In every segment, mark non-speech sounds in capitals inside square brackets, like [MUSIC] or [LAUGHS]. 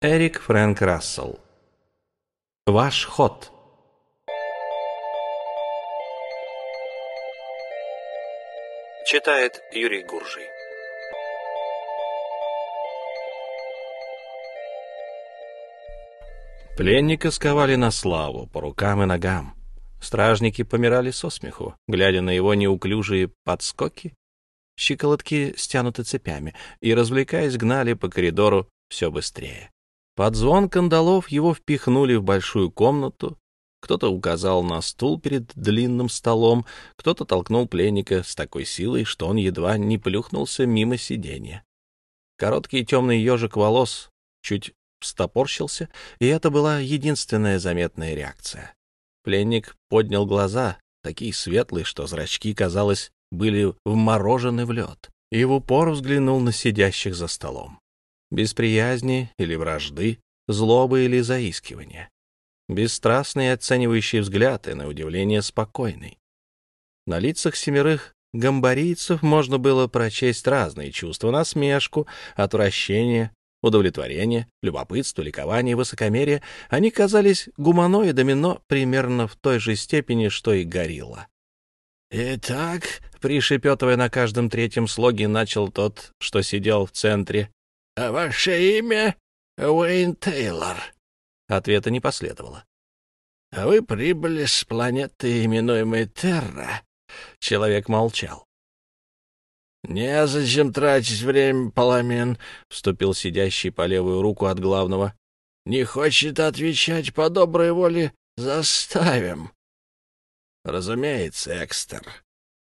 Эрик Фрэнк Рассел. Ваш ход. Читает Юрий Гуржий. Пленника сковали на славу, по рукам и ногам. Стражники помирали со смеху, глядя на его неуклюжие подскоки, щиколотки стянуты цепями, и, развлекаясь, гнали по коридору все быстрее. Под звон кандалов его впихнули в большую комнату, кто-то указал на стул перед длинным столом, кто-то толкнул пленника с такой силой, что он едва не плюхнулся мимо сиденья. Короткий темный ежик волос чуть встопорщился, и это была единственная заметная реакция. Пленник поднял глаза, такие светлые, что зрачки, казалось, были вморожены в лед, и в упор взглянул на сидящих за столом без приязни или вражды, злобы или заискивания. Бесстрастный оценивающий взгляд и, на удивление, спокойный. На лицах семерых гамбарийцев можно было прочесть разные чувства — насмешку, отвращение, удовлетворение, любопытство, ликование, высокомерие. Они казались гуманоидами, но примерно в той же степени, что и горилла. «Итак», — пришепетывая на каждом третьем слоге, начал тот, что сидел в центре, а «Ваше имя Уэйн Тейлор?» Ответа не последовало. «А вы прибыли с планеты, именуемой Терра?» Человек молчал. «Незачем тратить время, Паламин», — вступил сидящий по левую руку от главного. «Не хочет отвечать по доброй воле, заставим». «Разумеется, Экстер»,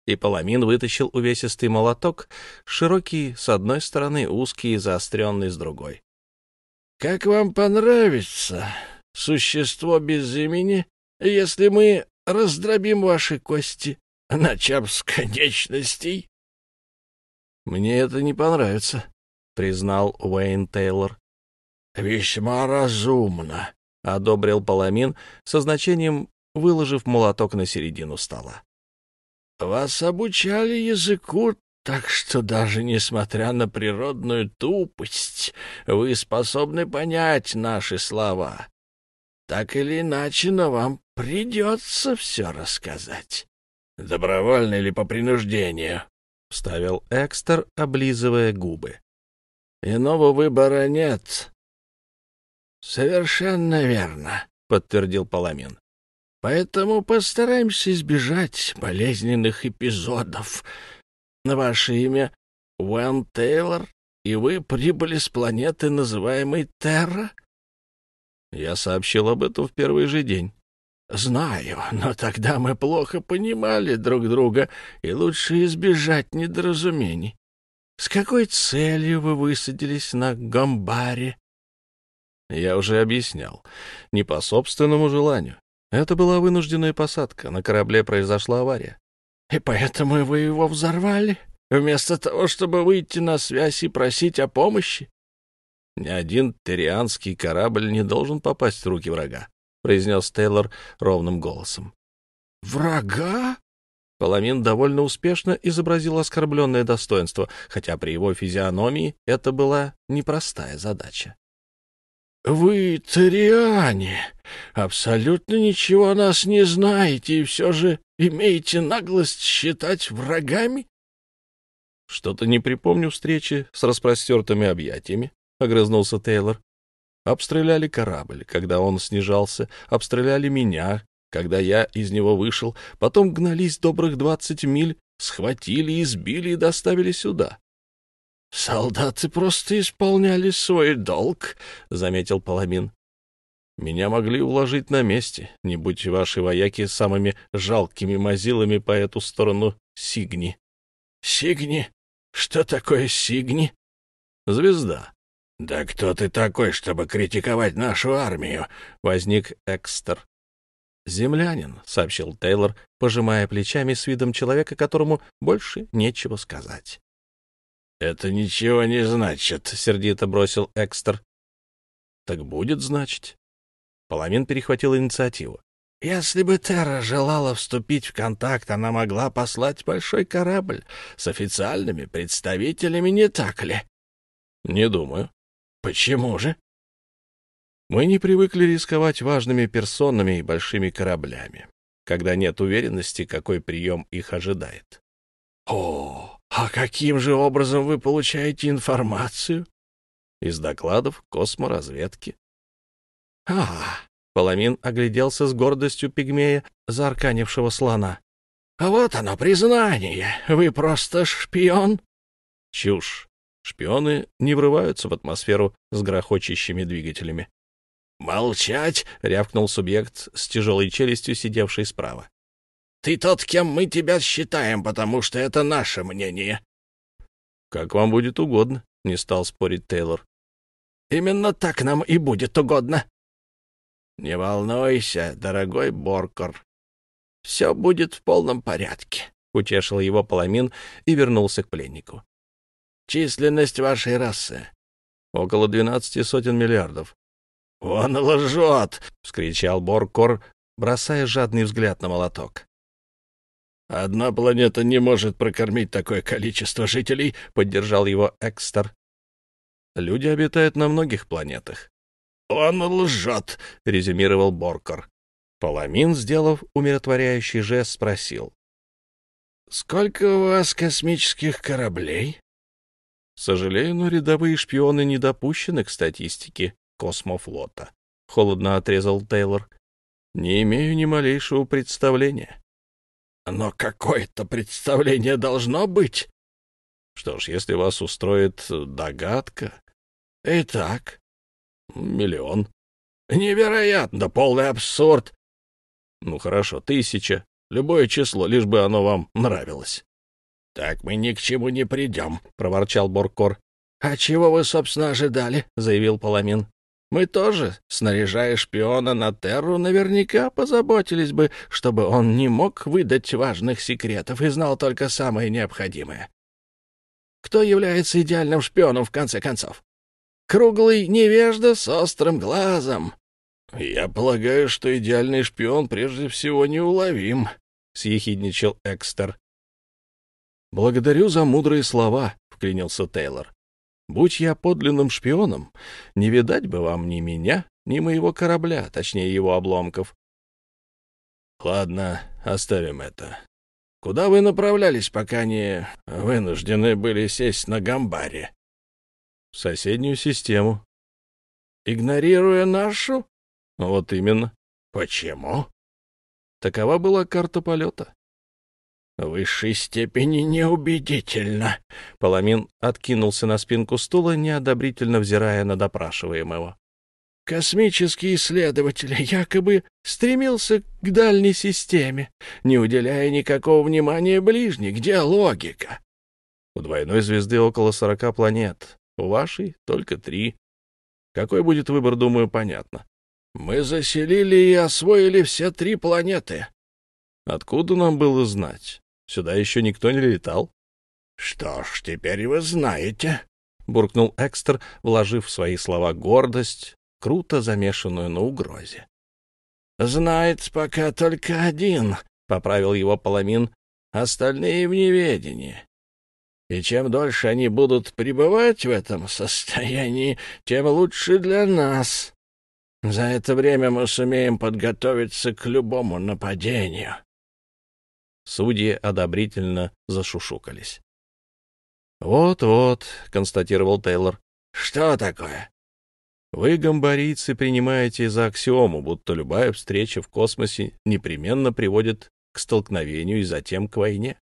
и Паламин вытащил увесистый молоток, широкий с одной стороны, узкий и заостренный с другой. — Как вам понравится, существо без имени, если мы раздробим ваши кости, начав с конечностей? — Мне это не понравится, — признал Уэйн Тейлор. — Весьма разумно, — одобрил Паламин, со значением выложив молоток на середину стола. Вас обучали языку, так что даже несмотря на природную тупость, вы способны понять наши слова. Так или иначе, но вам придется все рассказать. — Добровольно или по принуждению? — вставил Экстер, облизывая губы. — Иного выбора нет. — Совершенно верно, — подтвердил Паламин. Поэтому постараемся избежать болезненных эпизодов. На ваше имя Уэн Тейлор, и вы прибыли с планеты, называемой Терра? Я сообщил об этом в первый же день. Знаю, но тогда мы плохо понимали друг друга, и лучше избежать недоразумений. С какой целью вы высадились на Гамбаре? Я уже объяснял. Не по собственному желанию. Это была вынужденная посадка. На корабле произошла авария. И поэтому вы его взорвали, вместо того, чтобы выйти на связь и просить о помощи? Ни один террианский корабль не должен попасть в руки врага, произнес Тейлор ровным голосом. Врага? Паламин довольно успешно изобразил оскорбленное достоинство, хотя при его физиономии это была непростая задача. «Вы, Ториане, абсолютно ничего о нас не знаете и все же имеете наглость считать врагами?» «Что-то не припомню встречи с распростертыми объятиями», — огрызнулся Тейлор. «Обстреляли корабль, когда он снижался, обстреляли меня, когда я из него вышел, потом гнались добрых двадцать миль, схватили, избили и доставили сюда. «Солдаты просто исполняли свой долг», — заметил Паламин. «Меня могли уложить на месте, не будь ваши вояки самыми жалкими мазилами по эту сторону Сигни». «Сигни? Что такое Сигни?» «Звезда». «Да кто ты такой, чтобы критиковать нашу армию?» — возник Экстер. «Землянин», — сообщил Тейлор, пожимая плечами с видом человека, которому больше нечего сказать. «Это ничего не значит», — сердито бросил Экстер. «Так будет, значит». Половин перехватил инициативу. «Если бы Терра желала вступить в контакт, она могла послать большой корабль с официальными представителями, не так ли?» «Не думаю». «Почему же?» Мы не привыкли рисковать важными персонами и большими кораблями, когда нет уверенности, какой прием их ожидает. — О, а каким же образом вы получаете информацию? — Из докладов косморазведки. — А, Паламин огляделся с гордостью пигмея, заарканившего слона. — А вот оно, признание. Вы просто шпион? — Чушь. Шпионы не врываются в атмосферу с грохочущими двигателями. «Молчать!» — рявкнул субъект с тяжелой челюстью, сидевший справа. «Ты тот, кем мы тебя считаем, потому что это наше мнение». «Как вам будет угодно», — не стал спорить Тейлор. «Именно так нам и будет угодно». «Не волнуйся, дорогой Боркор. Все будет в полном порядке», — утешил его Паламин и вернулся к пленнику. Численность вашей расы? Около двенадцати сотен миллиардов. Он лжет! вскричал Боркор, бросая жадный взгляд на молоток. «Одна планета не может прокормить такое количество жителей», — поддержал его Экстер. «Люди обитают на многих планетах». «Он лжет», — резюмировал Боркор. Паламин, сделав умиротворяющий жест, спросил. «Сколько у вас космических кораблей?» Сожалею, но рядовые шпионы не допущены к статистике космофлота. Холодно отрезал Тейлор. Не имею ни малейшего представления. Но какое-то представление должно быть. Что ж, если вас устроит догадка... Итак, миллион. Невероятно, полный абсурд. Ну хорошо, тысяча. Любое число, лишь бы оно вам нравилось. «Так мы ни к чему не придем», — проворчал Боркор. «А чего вы, собственно, ожидали?» — заявил Паламин. «Мы тоже, снаряжая шпиона на Терру, наверняка позаботились бы, чтобы он не мог выдать важных секретов и знал только самое необходимое. Кто является идеальным шпионом, в конце концов? Круглый невежда с острым глазом». «Я полагаю, что идеальный шпион прежде всего неуловим», — съехидничал Экстер. «Благодарю за мудрые слова», — вклинился Тейлор. «Будь я подлинным шпионом, не видать бы вам ни меня, ни моего корабля, точнее его обломков». «Ладно, оставим это. Куда вы направлялись, пока не вынуждены были сесть на гамбаре?» «В соседнюю систему». «Игнорируя нашу?» «Вот именно». «Почему?» Такова была карта полета высшей степени неубедительно. Паламин откинулся на спинку стула, неодобрительно взирая на допрашиваемого. Космический исследователь якобы стремился к дальней системе, не уделяя никакого внимания ближней. Где логика? У двойной звезды около сорока планет, у вашей только три. Какой будет выбор, думаю, понятно. Мы заселили и освоили все три планеты. Откуда нам было знать? Сюда еще никто не летал. — Что ж, теперь вы знаете, — буркнул Экстер, вложив в свои слова гордость, круто замешанную на угрозе. — Знает пока только один, — поправил его Паламин, — остальные в неведении. И чем дольше они будут пребывать в этом состоянии, тем лучше для нас. За это время мы сумеем подготовиться к любому нападению. Судьи одобрительно зашушукались. «Вот-вот», — констатировал Тейлор. «Что такое?» «Вы, гамбарийцы, принимаете за аксиому, будто любая встреча в космосе непременно приводит к столкновению и затем к войне».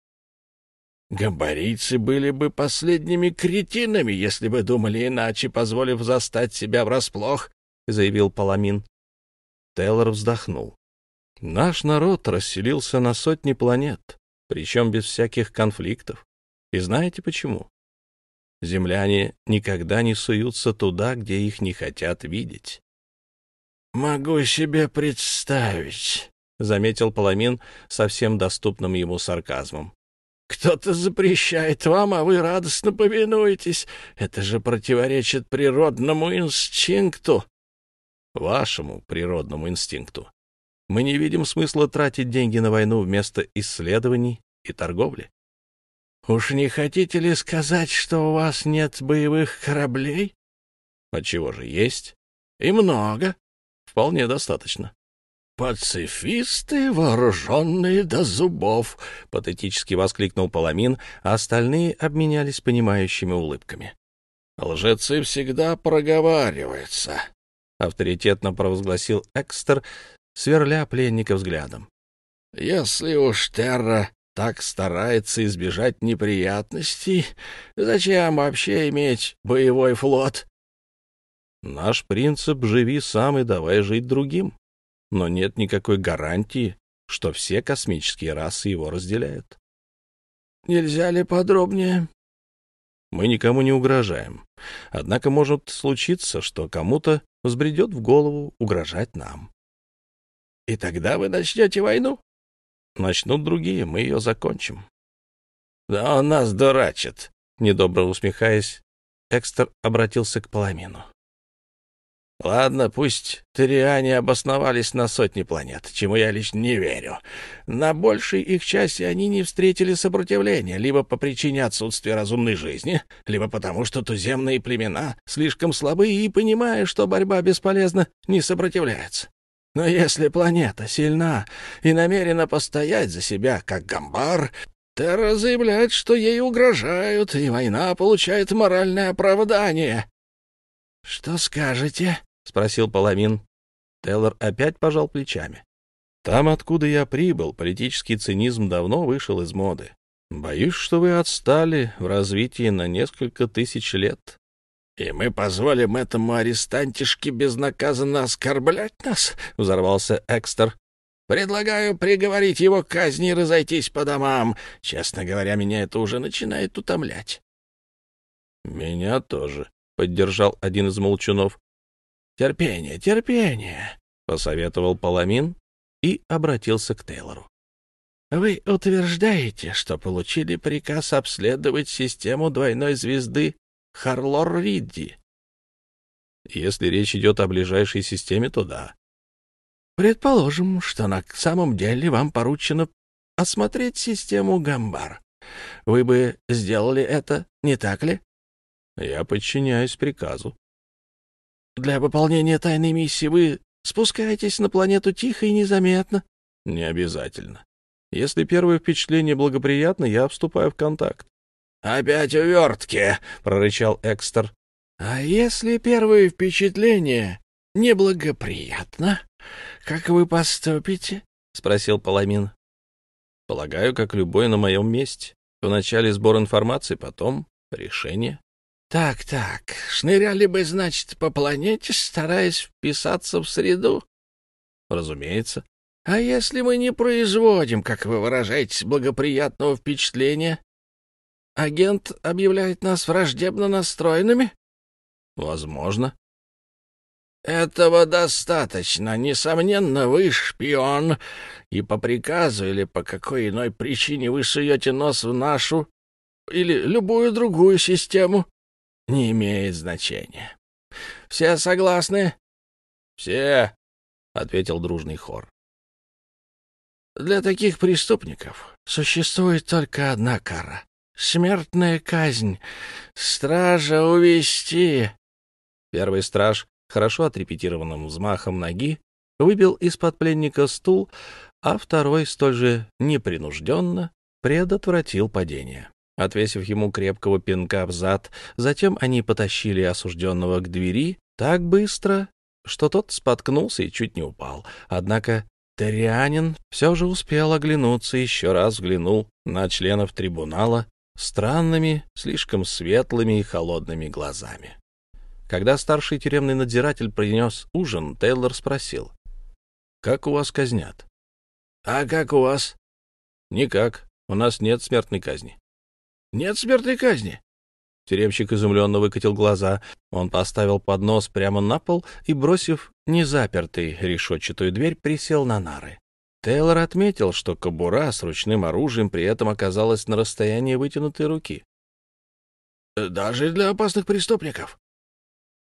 «Гамбарийцы были бы последними кретинами, если бы думали иначе, позволив застать себя врасплох», — заявил Паламин. Тейлор вздохнул. Наш народ расселился на сотни планет, причем без всяких конфликтов. И знаете почему? Земляне никогда не суются туда, где их не хотят видеть. «Могу себе представить», — заметил Паламин совсем доступным ему сарказмом. «Кто-то запрещает вам, а вы радостно повинуетесь. Это же противоречит природному инстинкту». «Вашему природному инстинкту», мы не видим смысла тратить деньги на войну вместо исследований и торговли. Уж не хотите ли сказать, что у вас нет боевых кораблей? Отчего же есть? И много. Вполне достаточно. «Пацифисты, вооруженные до зубов!» — патетически воскликнул Паламин, а остальные обменялись понимающими улыбками. «Лжецы всегда проговариваются», — авторитетно провозгласил Экстер, сверля пленника взглядом. «Если уж Терра так старается избежать неприятностей, зачем вообще иметь боевой флот?» «Наш принцип — живи сам и давай жить другим», но нет никакой гарантии, что все космические расы его разделяют. Нельзя ли подробнее? Мы никому не угрожаем. Однако может случиться, что кому-то взбредет в голову угрожать нам. И тогда вы начнете войну? Начнут другие, мы ее закончим. Да он нас дурачит. Недобро усмехаясь, Экстер обратился к Паламину. Ладно, пусть Ториане обосновались на сотни планет, чему я лично не верю. На большей их части они не встретили сопротивления, либо по причине отсутствия разумной жизни, либо потому, что туземные племена слишком слабы и, понимая, что борьба бесполезна, не сопротивляются. Но если планета сильна и намерена постоять за себя, как гамбар, Терра заявляет, что ей угрожают, и война получает моральное оправдание. «Что скажете?» — спросил Паламин. Теллор опять пожал плечами. «Там, откуда я прибыл, политический цинизм давно вышел из моды. Боюсь, что вы отстали в развитии на несколько тысяч лет». «И мы позволим этому арестантишке безнаказанно оскорблять нас?» — взорвался Экстер. «Предлагаю приговорить его к казни и разойтись по домам. Честно говоря, меня это уже начинает утомлять». «Меня тоже», — поддержал один из молчунов. «Терпение, терпение», — посоветовал Паламин и обратился к Тейлору. «Вы утверждаете, что получили приказ обследовать систему двойной звезды Харлор-Ридди?» «Если речь идет о ближайшей системе, то да». «Предположим, что на самом деле вам поручено осмотреть систему Гамбар. Вы бы сделали это, не так ли?» Я подчиняюсь приказу. Для выполнения тайной миссии вы спускаетесь на планету тихо и незаметно? Не обязательно. Если первое впечатление благоприятно, я вступаю в контакт. «Опять увертки!» — прорычал Экстер. «А если первое впечатление неблагоприятно, как вы поступите?» — спросил Паламин. «Полагаю, как любой на моем месте. Вначале сбор информации, потом решение». Так-так, шныряли бы, значит, по планете, стараясь вписаться в среду? Разумеется. А если мы не производим, как вы выражаетесь, благоприятного впечатления? Агент объявляет нас враждебно настроенными? Возможно. Этого достаточно. Несомненно, вы шпион, и по приказу или по какой иной причине вы суете нос в нашу или любую другую систему не имеет значения. Все согласны? Все, ответил дружный хор. Для таких преступников существует только одна кара — смертная казнь. Стража увести. Первый страж, хорошо отрепетированным взмахом ноги, выбил из-под пленника стул, а второй столь же непринужденно предотвратил падение отвесив ему крепкого пинка в зад. Затем они потащили осужденного к двери так быстро, что тот споткнулся и чуть не упал. Однако Террианин все же успел оглянуться, еще раз взглянул на членов трибунала странными, слишком светлыми и холодными глазами. Когда старший тюремный надзиратель принес ужин, Тейлор спросил. «Как у вас казнят?» «А как у вас?» «Никак. У нас нет смертной казни». Нет смертной казни. Тюремщик изумленно выкатил глаза. Он поставил поднос прямо на пол и, бросив незапертый решетчатую дверь, присел на нары. Тейлор отметил, что кобура с ручным оружием при этом оказалась на расстоянии вытянутой руки. «Даже для опасных преступников?»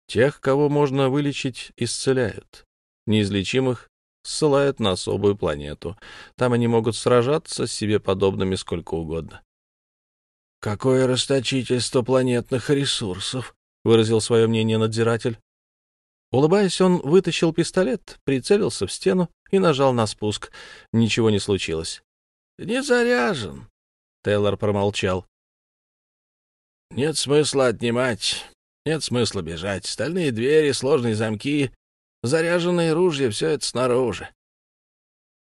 «Тех, кого можно вылечить, исцеляют. Неизлечимых ссылают на особую планету. Там они могут сражаться с себе подобными сколько угодно. «Какое расточительство планетных ресурсов!» — выразил свое мнение надзиратель. Улыбаясь, он вытащил пистолет, прицелился в стену и нажал на спуск. Ничего не случилось. «Не заряжен», — Тейлор промолчал. «Нет смысла отнимать, нет смысла бежать. Стальные двери, сложные замки, заряженные ружья — все это снаружи.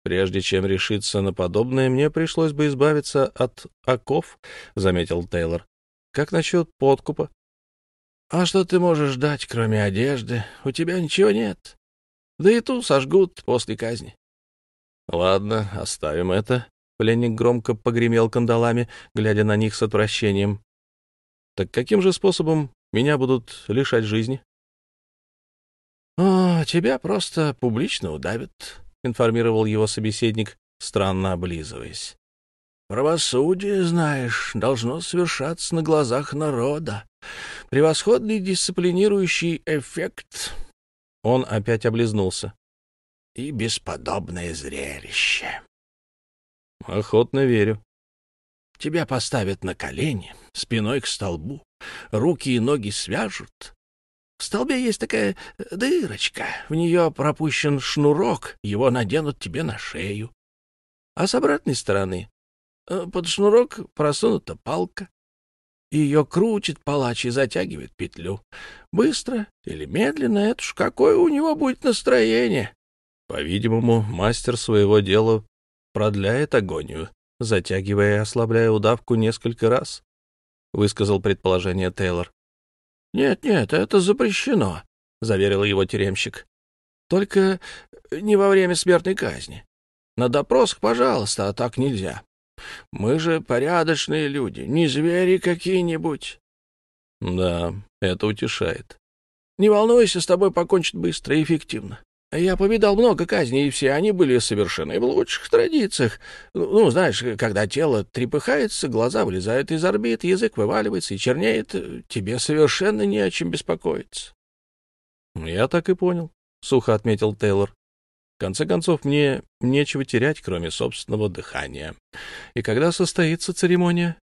Прежде чем решиться на подобное, мне пришлось бы избавиться от оков, — заметил Тейлор. — Как насчет подкупа? — А что ты можешь дать, кроме одежды? У тебя ничего нет. Да и ту сожгут после казни. — Ладно, оставим это. Пленник громко погремел кандалами, глядя на них с отвращением. — Так каким же способом меня будут лишать жизни? — О, тебя просто публично удавят, информировал его собеседник, странно облизываясь. Правосудие, знаешь, должно совершаться на глазах народа. Превосходный дисциплинирующий эффект. Он опять облизнулся. И бесподобное зрелище. Охотно верю. Тебя поставят на колени, спиной к столбу, руки и ноги свяжут, в столбе есть такая дырочка, в нее пропущен шнурок, его наденут тебе на шею. А с обратной стороны под шнурок просунута палка. Ее крутит палач и затягивает петлю. Быстро или медленно, это ж какое у него будет настроение. По-видимому, мастер своего дела продляет агонию, затягивая и ослабляя удавку несколько раз, — высказал предположение Тейлор. «Нет-нет, это запрещено», — заверил его тюремщик. «Только не во время смертной казни. На допросах, пожалуйста, а так нельзя. Мы же порядочные люди, не звери какие-нибудь». «Да, это утешает». «Не волнуйся, с тобой покончат быстро и эффективно. Я повидал много казней, и все они были совершены в лучших традициях. Ну, знаешь, когда тело трепыхается, глаза вылезают из орбит, язык вываливается и чернеет, тебе совершенно не о чем беспокоиться. — Я так и понял, — сухо отметил Тейлор. В конце концов, мне нечего терять, кроме собственного дыхания. И когда состоится церемония?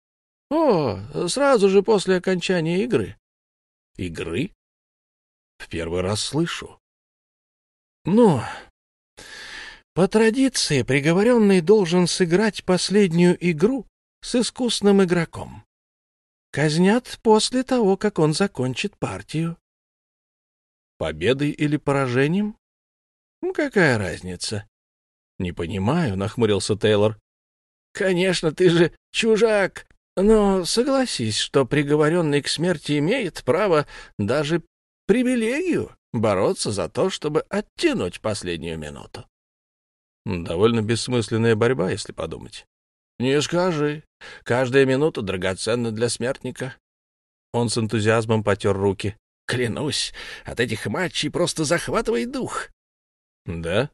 — О, сразу же после окончания игры. — Игры? — В первый раз слышу. Ну, по традиции приговоренный должен сыграть последнюю игру с искусным игроком. Казнят после того, как он закончит партию. Победой или поражением? Какая разница? Не понимаю, нахмурился Тейлор. Конечно, ты же чужак, но согласись, что приговоренный к смерти имеет право даже привилегию бороться за то, чтобы оттянуть последнюю минуту. Довольно бессмысленная борьба, если подумать. Не скажи. Каждая минута драгоценна для смертника. Он с энтузиазмом потер руки. Клянусь, от этих матчей просто захватывает дух. Да?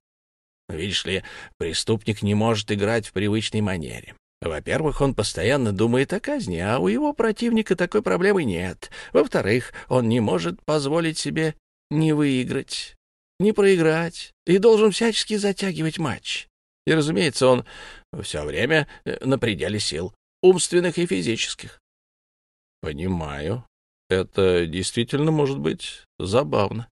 Видишь ли, преступник не может играть в привычной манере. Во-первых, он постоянно думает о казни, а у его противника такой проблемы нет. Во-вторых, он не может позволить себе не выиграть, не проиграть и должен всячески затягивать матч. И, разумеется, он все время э, на пределе сил, умственных и физических. Понимаю. Это действительно может быть забавно.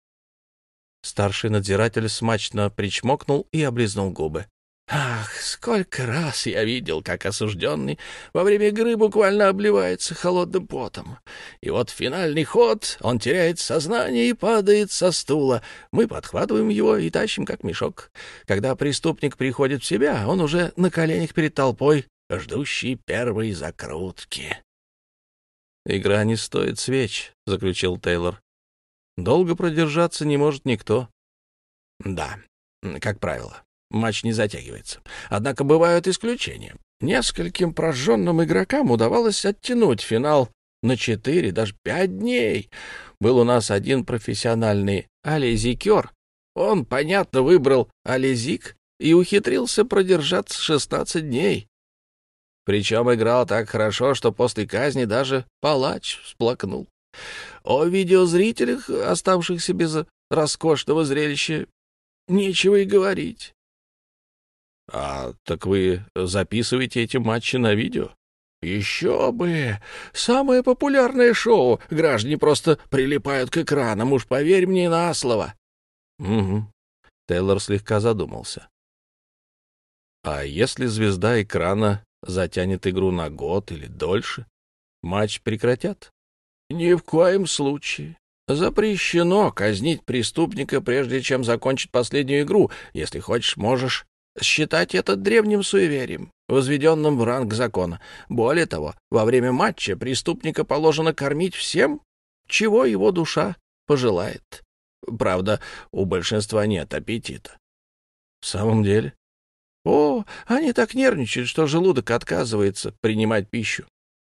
Старший надзиратель смачно причмокнул и облизнул губы. Ах, сколько раз я видел, как осужденный во время игры буквально обливается холодным потом. И вот финальный ход, он теряет сознание и падает со стула. Мы подхватываем его и тащим, как мешок. Когда преступник приходит в себя, он уже на коленях перед толпой, ждущий первой закрутки. «Игра не стоит свеч», — заключил Тейлор. «Долго продержаться не может никто». «Да, как правило матч не затягивается. Однако бывают исключения. Нескольким прожженным игрокам удавалось оттянуть финал на четыре, даже пять дней. Был у нас один профессиональный алезикер. Он, понятно, выбрал алезик и ухитрился продержаться шестнадцать дней. Причем играл так хорошо, что после казни даже палач всплакнул. О видеозрителях, оставшихся без роскошного зрелища, нечего и говорить. А так вы записываете эти матчи на видео? Еще бы! Самое популярное шоу. Граждане просто прилипают к экранам, уж поверь мне на слово. Угу. Тейлор слегка задумался. А если звезда экрана затянет игру на год или дольше, матч прекратят? Ни в коем случае. Запрещено казнить преступника, прежде чем закончить последнюю игру. Если хочешь, можешь считать это древним суеверием, возведенным в ранг закона. Более того, во время матча преступника положено кормить всем, чего его душа пожелает. Правда, у большинства нет аппетита. В самом деле? О, они так нервничают, что желудок отказывается принимать пищу.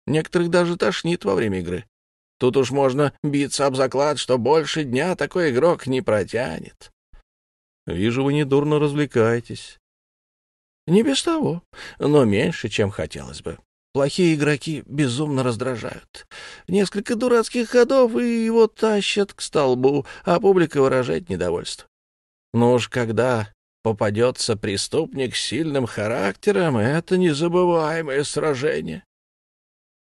Некоторых даже тошнит во время игры. Тут уж можно биться об заклад, что больше дня такой игрок не протянет. Вижу, вы недурно развлекаетесь. Не без того, но меньше, чем хотелось бы. Плохие игроки безумно раздражают. Несколько дурацких ходов, и его тащат к столбу, а публика выражает недовольство. Но уж когда попадется преступник с сильным характером, это незабываемое сражение.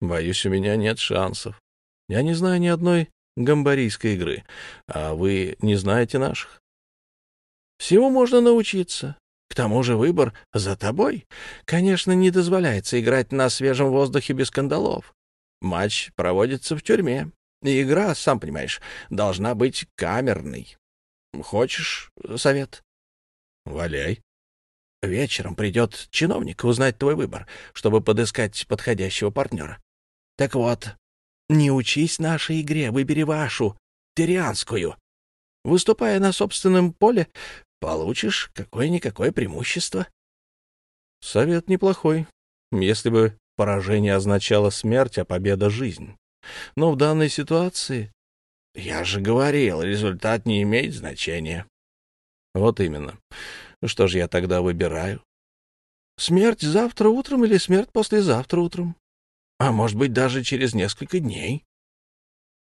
Боюсь, у меня нет шансов. Я не знаю ни одной гамбарийской игры, а вы не знаете наших. Всему можно научиться. К тому же выбор за тобой. Конечно, не дозволяется играть на свежем воздухе без кандалов. Матч проводится в тюрьме. И игра, сам понимаешь, должна быть камерной. Хочешь совет? Валяй. Вечером придет чиновник узнать твой выбор, чтобы подыскать подходящего партнера. Так вот, не учись нашей игре, выбери вашу, тирианскую. Выступая на собственном поле, получишь какое-никакое преимущество. Совет неплохой, если бы поражение означало смерть, а победа — жизнь. Но в данной ситуации... Я же говорил, результат не имеет значения. Вот именно. Что же я тогда выбираю? Смерть завтра утром или смерть послезавтра утром? А может быть, даже через несколько дней?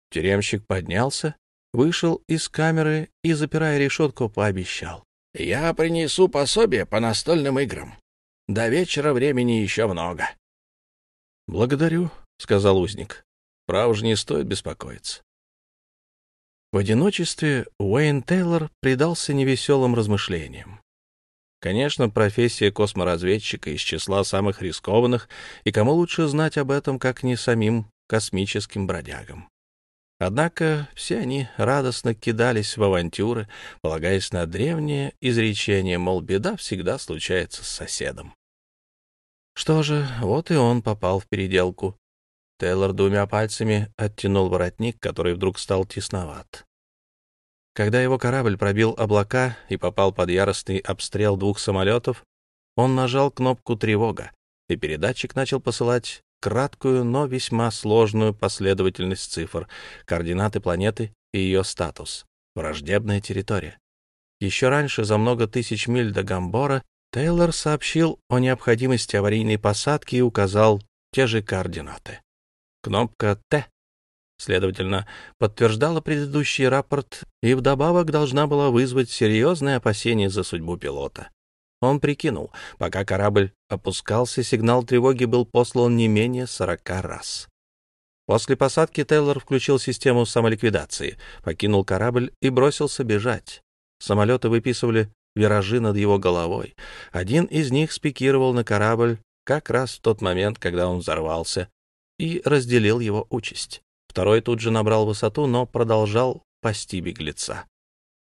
Тюремщик поднялся, вышел из камеры и, запирая решетку, пообещал. Я принесу пособие по настольным играм. До вечера времени еще много. — Благодарю, — сказал узник. — Право же не стоит беспокоиться. В одиночестве Уэйн Тейлор предался невеселым размышлениям. Конечно, профессия косморазведчика из числа самых рискованных, и кому лучше знать об этом, как не самим космическим бродягам. Однако все они радостно кидались в авантюры, полагаясь на древнее изречение, мол, беда всегда случается с соседом. Что же, вот и он попал в переделку. Тейлор двумя пальцами оттянул воротник, который вдруг стал тесноват. Когда его корабль пробил облака и попал под яростный обстрел двух самолетов, он нажал кнопку «Тревога», и передатчик начал посылать краткую, но весьма сложную последовательность цифр, координаты планеты и ее статус. Враждебная территория. Еще раньше, за много тысяч миль до Гамбора, Тейлор сообщил о необходимости аварийной посадки и указал те же координаты. Кнопка «Т», следовательно, подтверждала предыдущий рапорт и вдобавок должна была вызвать серьезные опасения за судьбу пилота. Он прикинул, пока корабль опускался, сигнал тревоги был послан не менее сорока раз. После посадки Тейлор включил систему самоликвидации, покинул корабль и бросился бежать. Самолеты выписывали виражи над его головой. Один из них спикировал на корабль как раз в тот момент, когда он взорвался, и разделил его участь. Второй тут же набрал высоту, но продолжал пасти беглеца.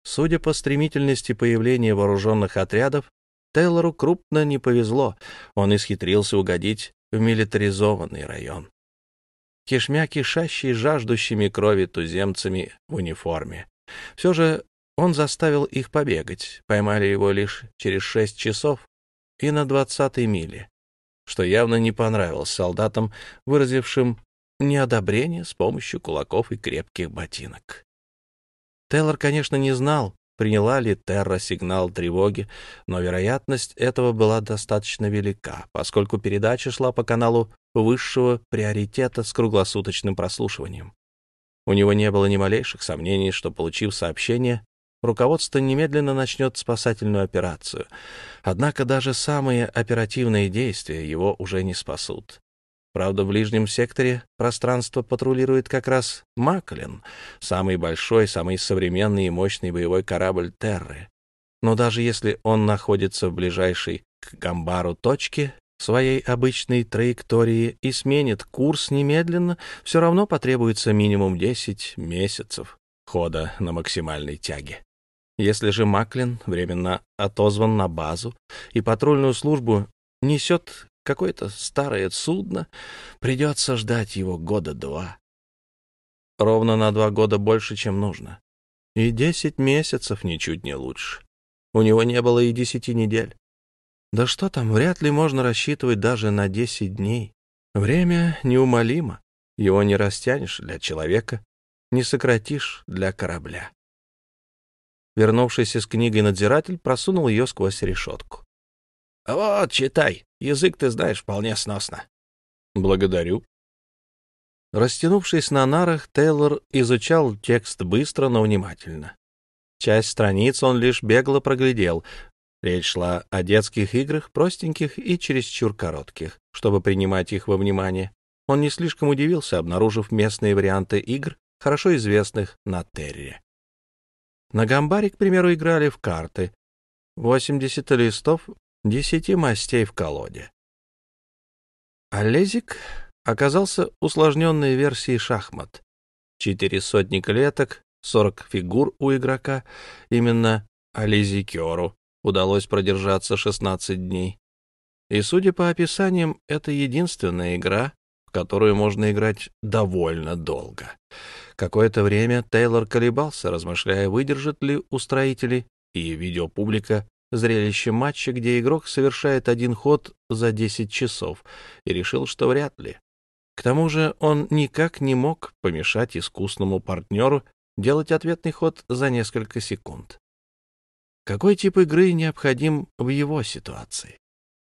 Судя по стремительности появления вооруженных отрядов, Тейлору крупно не повезло, он исхитрился угодить в милитаризованный район. Кишмя кишащий жаждущими крови туземцами в униформе. Все же он заставил их побегать, поймали его лишь через шесть часов и на двадцатой миле, что явно не понравилось солдатам, выразившим неодобрение с помощью кулаков и крепких ботинок. Тейлор, конечно, не знал, приняла ли Терра сигнал тревоги, но вероятность этого была достаточно велика, поскольку передача шла по каналу высшего приоритета с круглосуточным прослушиванием. У него не было ни малейших сомнений, что, получив сообщение, руководство немедленно начнет спасательную операцию. Однако даже самые оперативные действия его уже не спасут. Правда, в ближнем секторе пространство патрулирует как раз Маклин, самый большой, самый современный и мощный боевой корабль Терры. Но даже если он находится в ближайшей к Гамбару точке своей обычной траектории и сменит курс немедленно, все равно потребуется минимум 10 месяцев хода на максимальной тяге. Если же Маклин временно отозван на базу и патрульную службу несет какое-то старое судно, придется ждать его года два. Ровно на два года больше, чем нужно. И десять месяцев ничуть не лучше. У него не было и десяти недель. Да что там, вряд ли можно рассчитывать даже на десять дней. Время неумолимо. Его не растянешь для человека, не сократишь для корабля. Вернувшийся с книгой надзиратель просунул ее сквозь решетку. — Вот, читай. Язык ты знаешь вполне сносно. — Благодарю. Растянувшись на нарах, Тейлор изучал текст быстро, но внимательно. Часть страниц он лишь бегло проглядел. Речь шла о детских играх, простеньких и чересчур коротких, чтобы принимать их во внимание. Он не слишком удивился, обнаружив местные варианты игр, хорошо известных на Терре. На гамбаре, к примеру, играли в карты. 80 листов, 10 мастей в колоде. А лезик оказался усложненной версией шахмат. Четыре сотни клеток, 40 фигур у игрока. Именно Ализикеру удалось продержаться 16 дней. И, судя по описаниям, это единственная игра, в которую можно играть довольно долго. Какое-то время Тейлор колебался, размышляя, выдержит ли устроители и видеопублика зрелище матча, где игрок совершает один ход за 10 часов, и решил, что вряд ли. К тому же он никак не мог помешать искусному партнеру делать ответный ход за несколько секунд. Какой тип игры необходим в его ситуации?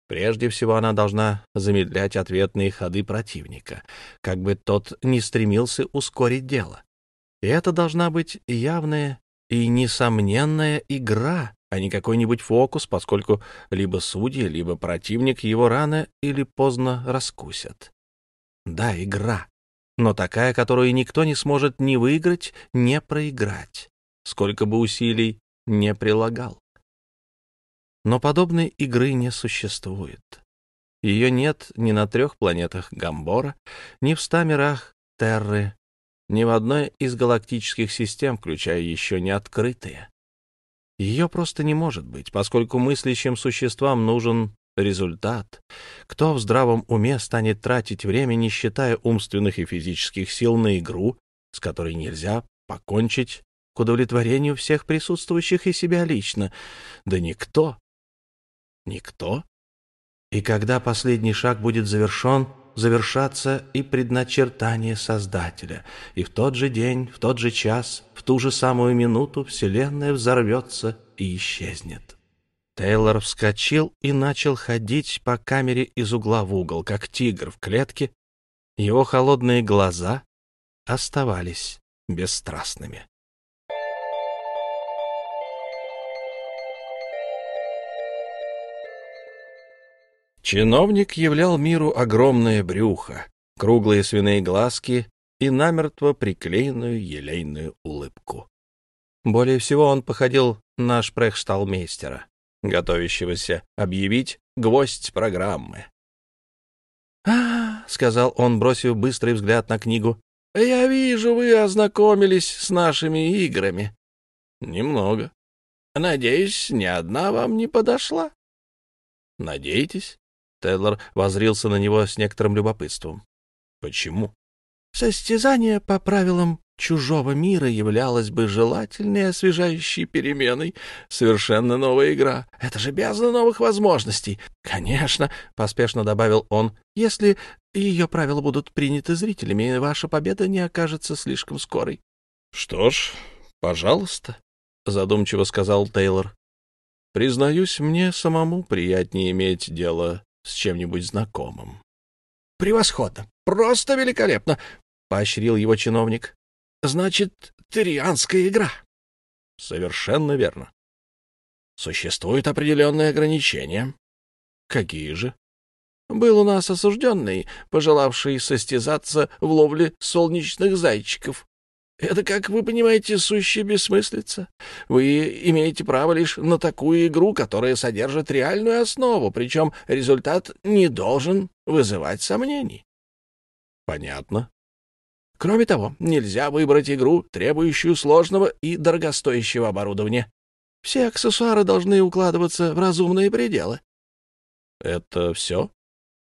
Прежде всего, она должна замедлять ответные ходы противника, как бы тот не стремился ускорить дело. И это должна быть явная и несомненная игра, а не какой-нибудь фокус, поскольку либо судья, либо противник его рано или поздно раскусят. Да, игра, но такая, которую никто не сможет ни выиграть, ни проиграть, сколько бы усилий не прилагал. Но подобной игры не существует. Ее нет ни на трех планетах Гамбора, ни в ста мирах Терры, ни в одной из галактических систем, включая еще не открытые. Ее просто не может быть, поскольку мыслящим существам нужен результат. Кто в здравом уме станет тратить время, не считая умственных и физических сил на игру, с которой нельзя покончить к удовлетворению всех присутствующих и себя лично? Да никто. Никто? И когда последний шаг будет завершен, завершаться и предначертание Создателя, и в тот же день, в тот же час, ту же самую минуту Вселенная взорвется и исчезнет. Тейлор вскочил и начал ходить по камере из угла в угол, как тигр в клетке. Его холодные глаза оставались бесстрастными. Чиновник являл миру огромное брюхо, круглые свиные глазки и намертво приклеенную елейную улыбку. Более всего он походил на шпрехшталмейстера, готовящегося объявить гвоздь программы. «А, — сказал он, бросив быстрый взгляд на книгу, — я вижу, вы ознакомились с нашими играми. — Немного. — Надеюсь, ни одна вам не подошла? — Надеетесь? Тейлор возрился на него с некоторым любопытством. «Почему?» «Состязание по правилам чужого мира являлось бы желательной освежающей переменой. Совершенно новая игра. Это же бездна новых возможностей. Конечно, — поспешно добавил он, — если ее правила будут приняты зрителями, ваша победа не окажется слишком скорой. — Что ж, пожалуйста, — задумчиво сказал Тейлор. — Признаюсь, мне самому приятнее иметь дело с чем-нибудь знакомым. — Превосходно! Просто великолепно! — поощрил его чиновник. — Значит, тирианская игра. — Совершенно верно. — Существуют определенные ограничения. — Какие же? Был у нас осужденный, пожелавший состязаться в ловле солнечных зайчиков. Это, как вы понимаете, сущая бессмыслица. Вы имеете право лишь на такую игру, которая содержит реальную основу, причем результат не должен вызывать сомнений. Понятно. Кроме того, нельзя выбрать игру, требующую сложного и дорогостоящего оборудования. Все аксессуары должны укладываться в разумные пределы. Это все?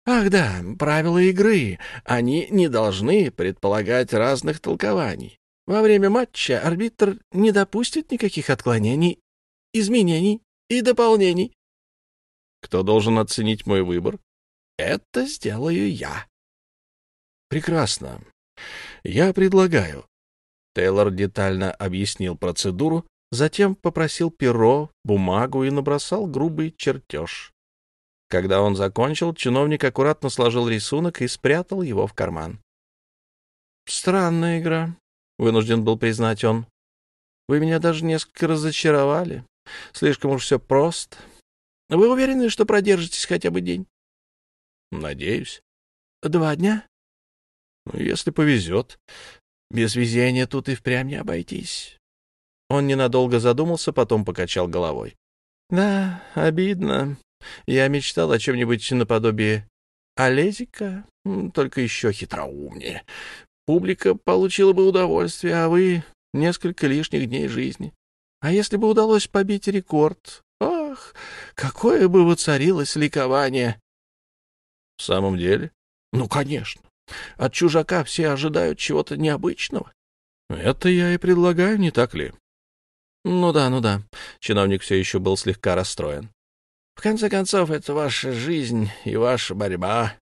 Ах да, правила игры. Они не должны предполагать разных толкований. Во время матча арбитр не допустит никаких отклонений, изменений и дополнений. Кто должен оценить мой выбор? Это сделаю я. Прекрасно. Я предлагаю. Тейлор детально объяснил процедуру, затем попросил перо, бумагу и набросал грубый чертеж. Когда он закончил, чиновник аккуратно сложил рисунок и спрятал его в карман. «Странная игра», — вынужден был признать он. «Вы меня даже несколько разочаровали. Слишком уж все просто. Вы уверены, что продержитесь хотя бы день?» «Надеюсь». «Два дня?» «Ну, «Если повезет». «Без везения тут и впрямь не обойтись». Он ненадолго задумался, потом покачал головой. «Да, обидно. Я мечтал о чем-нибудь наподобие Олезика, только еще хитроумнее. Публика получила бы удовольствие, а вы — несколько лишних дней жизни. А если бы удалось побить рекорд? Ах, какое бы воцарилось ликование! — В самом деле? — Ну, конечно. От чужака все ожидают чего-то необычного. — Это я и предлагаю, не так ли? — Ну да, ну да. Чиновник все еще был слегка расстроен. В конце концов, это ваша жизнь и ваша борьба.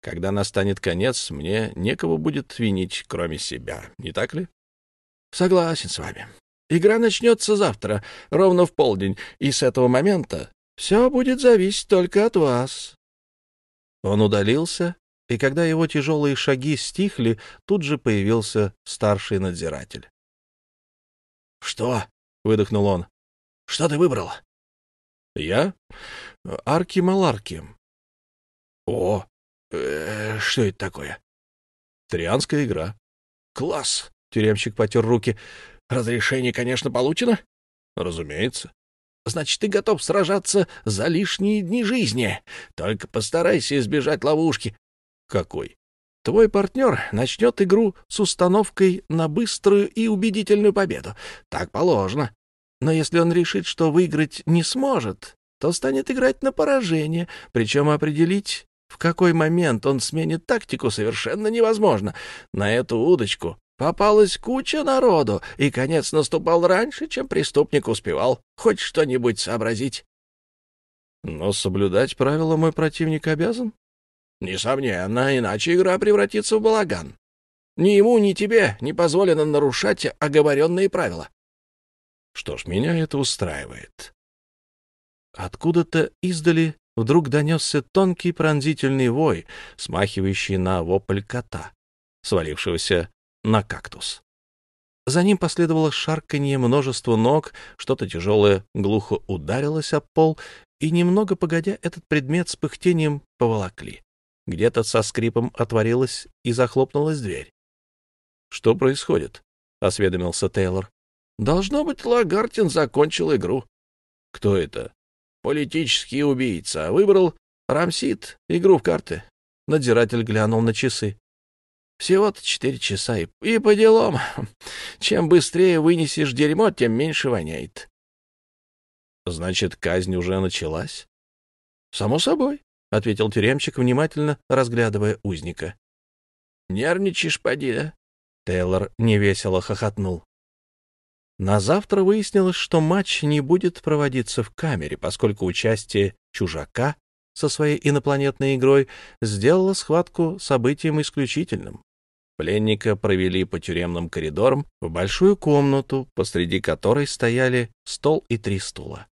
Когда настанет конец, мне некого будет винить, кроме себя, не так ли? Согласен с вами. Игра начнется завтра, ровно в полдень, и с этого момента все будет зависеть только от вас. Он удалился, и когда его тяжелые шаги стихли, тут же появился старший надзиратель. — Что? — выдохнул он. — Что ты выбрал? Я? Арки-маларки. О, э, что это такое? Трианская игра. Класс! Тюремщик потер руки. Разрешение, конечно, получено? Разумеется. Значит, ты готов сражаться за лишние дни жизни. Только постарайся избежать ловушки. Какой? Твой партнер начнет игру с установкой на быструю и убедительную победу. Так положено. Но если он решит, что выиграть не сможет, то станет играть на поражение, причем определить, в какой момент он сменит тактику, совершенно невозможно. На эту удочку попалась куча народу, и конец наступал раньше, чем преступник успевал хоть что-нибудь сообразить. Но соблюдать правила мой противник обязан? Несомненно, иначе игра превратится в балаган. Ни ему, ни тебе не позволено нарушать оговоренные правила. Что ж, меня это устраивает. Откуда-то издали вдруг донесся тонкий пронзительный вой, смахивающий на вопль кота, свалившегося на кактус. За ним последовало шарканье множества ног, что-то тяжелое глухо ударилось об пол, и немного погодя этот предмет с пыхтением поволокли. Где-то со скрипом отворилась и захлопнулась дверь. — Что происходит? — осведомился Тейлор. Должно быть, Лагартин закончил игру. Кто это? Политический убийца. Выбрал Рамсит игру в карты. Надзиратель глянул на часы. Всего-то четыре часа, и, и по делам. Чем быстрее вынесешь дерьмо, тем меньше воняет. Значит, казнь уже началась? Само собой, — ответил тюремщик, внимательно разглядывая узника. Нервничаешь, поди, да? Тейлор невесело хохотнул. На завтра выяснилось, что матч не будет проводиться в камере, поскольку участие чужака со своей инопланетной игрой сделало схватку событием исключительным. Пленника провели по тюремным коридорам в большую комнату, посреди которой стояли стол и три стула.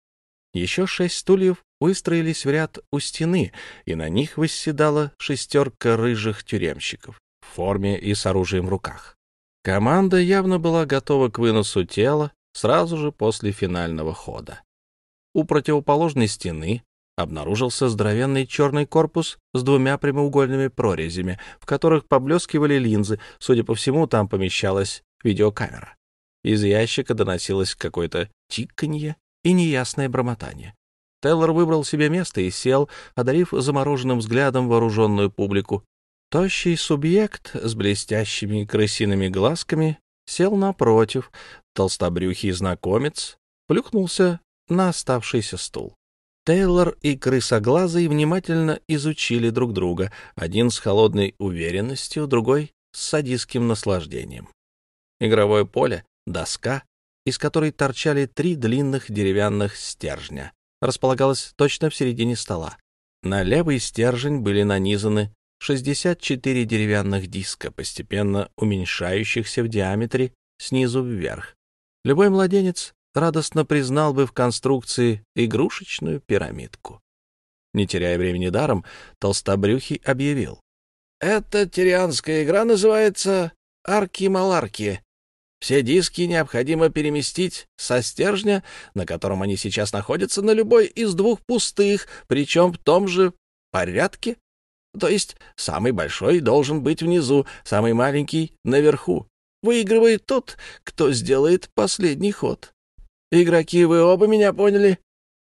Еще шесть стульев выстроились в ряд у стены, и на них восседала шестерка рыжих тюремщиков в форме и с оружием в руках. Команда явно была готова к выносу тела сразу же после финального хода. У противоположной стены обнаружился здоровенный черный корпус с двумя прямоугольными прорезями, в которых поблескивали линзы. Судя по всему, там помещалась видеокамера. Из ящика доносилось какое-то тиканье и неясное бормотание. Тейлор выбрал себе место и сел, одарив замороженным взглядом вооруженную публику. Тощий субъект с блестящими крысиными глазками сел напротив, толстобрюхий знакомец плюхнулся на оставшийся стул. Тейлор и крысоглазый внимательно изучили друг друга, один с холодной уверенностью, другой с садистским наслаждением. Игровое поле — доска, из которой торчали три длинных деревянных стержня, располагалось точно в середине стола. На левый стержень были нанизаны 64 деревянных диска, постепенно уменьшающихся в диаметре снизу вверх. Любой младенец радостно признал бы в конструкции игрушечную пирамидку. Не теряя времени даром, Толстобрюхий объявил. «Эта тирианская игра называется «Арки-маларки». Все диски необходимо переместить со стержня, на котором они сейчас находятся, на любой из двух пустых, причем в том же порядке. То есть самый большой должен быть внизу, самый маленький — наверху. Выигрывает тот, кто сделает последний ход. Игроки, вы оба меня поняли?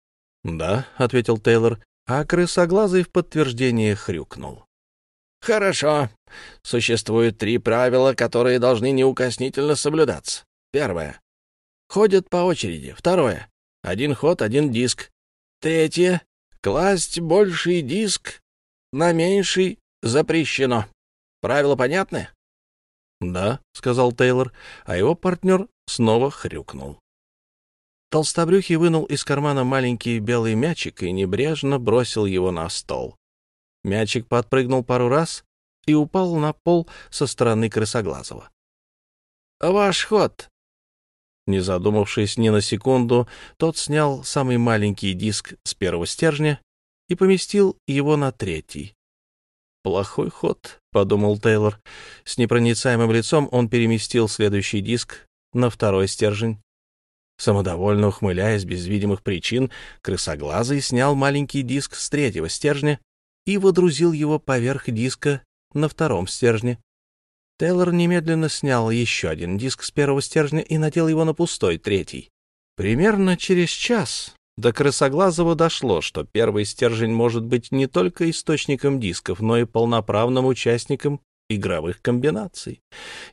— Да, — ответил Тейлор, а крысоглазый в подтверждение хрюкнул. — Хорошо. Существует три правила, которые должны неукоснительно соблюдаться. Первое. Ходят по очереди. Второе. Один ход, один диск. Третье. Класть больший диск на меньший запрещено. Правила понятны? — Да, — сказал Тейлор, а его партнер снова хрюкнул. Толстобрюхий вынул из кармана маленький белый мячик и небрежно бросил его на стол. Мячик подпрыгнул пару раз и упал на пол со стороны крысоглазого. «Ваш ход!» Не задумавшись ни на секунду, тот снял самый маленький диск с первого стержня и поместил его на третий. «Плохой ход», — подумал Тейлор. С непроницаемым лицом он переместил следующий диск на второй стержень Самодовольно ухмыляясь без видимых причин, крысоглазый снял маленький диск с третьего стержня и водрузил его поверх диска на втором стержне. Тейлор немедленно снял еще один диск с первого стержня и надел его на пустой, третий. Примерно через час до крысоглазого дошло, что первый стержень может быть не только источником дисков, но и полноправным участником игровых комбинаций.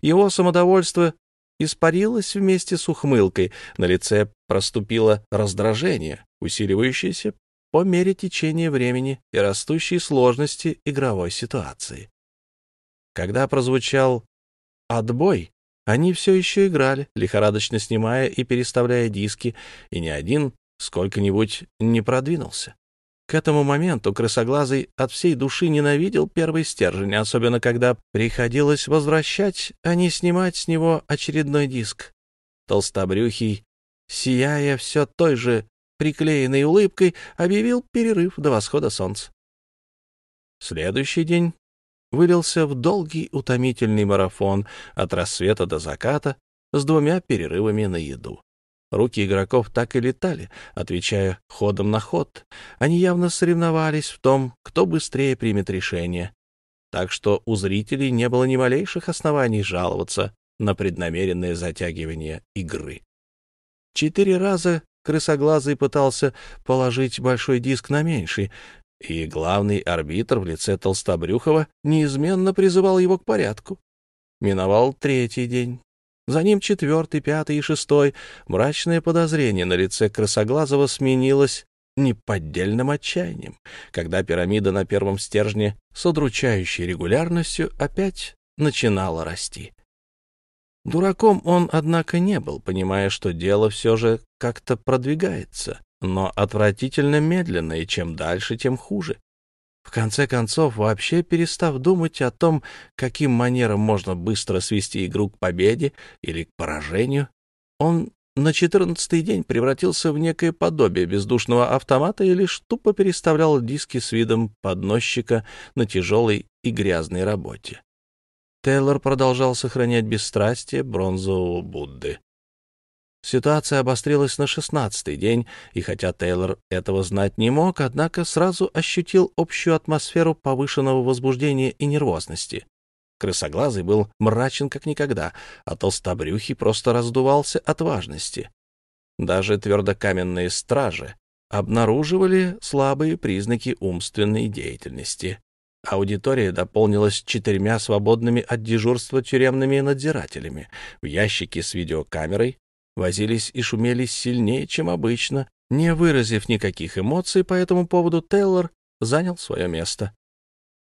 Его самодовольство испарилась вместе с ухмылкой, на лице проступило раздражение, усиливающееся по мере течения времени и растущей сложности игровой ситуации. Когда прозвучал «отбой», они все еще играли, лихорадочно снимая и переставляя диски, и ни один сколько-нибудь не продвинулся. К этому моменту крысоглазый от всей души ненавидел первый стержень, особенно когда приходилось возвращать, а не снимать с него очередной диск. Толстобрюхий, сияя все той же приклеенной улыбкой, объявил перерыв до восхода солнца. Следующий день вылился в долгий утомительный марафон от рассвета до заката с двумя перерывами на еду. Руки игроков так и летали, отвечая ходом на ход. Они явно соревновались в том, кто быстрее примет решение. Так что у зрителей не было ни малейших оснований жаловаться на преднамеренное затягивание игры. Четыре раза крысоглазый пытался положить большой диск на меньший, и главный арбитр в лице Толстобрюхова неизменно призывал его к порядку. Миновал третий день. За ним четвертый, пятый и шестой. Мрачное подозрение на лице Красоглазого сменилось неподдельным отчаянием, когда пирамида на первом стержне с удручающей регулярностью опять начинала расти. Дураком он, однако, не был, понимая, что дело все же как-то продвигается, но отвратительно медленно, и чем дальше, тем хуже. В конце концов, вообще перестав думать о том, каким манером можно быстро свести игру к победе или к поражению, он на четырнадцатый день превратился в некое подобие бездушного автомата и лишь тупо переставлял диски с видом подносчика на тяжелой и грязной работе. Тейлор продолжал сохранять бесстрастие бронзового Будды. Ситуация обострилась на шестнадцатый день, и хотя Тейлор этого знать не мог, однако сразу ощутил общую атмосферу повышенного возбуждения и нервозности. Крысоглазый был мрачен как никогда, а толстобрюхий просто раздувался от важности. Даже твердокаменные стражи обнаруживали слабые признаки умственной деятельности. Аудитория дополнилась четырьмя свободными от дежурства тюремными надзирателями. В ящике с видеокамерой возились и шумели сильнее, чем обычно. Не выразив никаких эмоций по этому поводу, Тейлор занял свое место.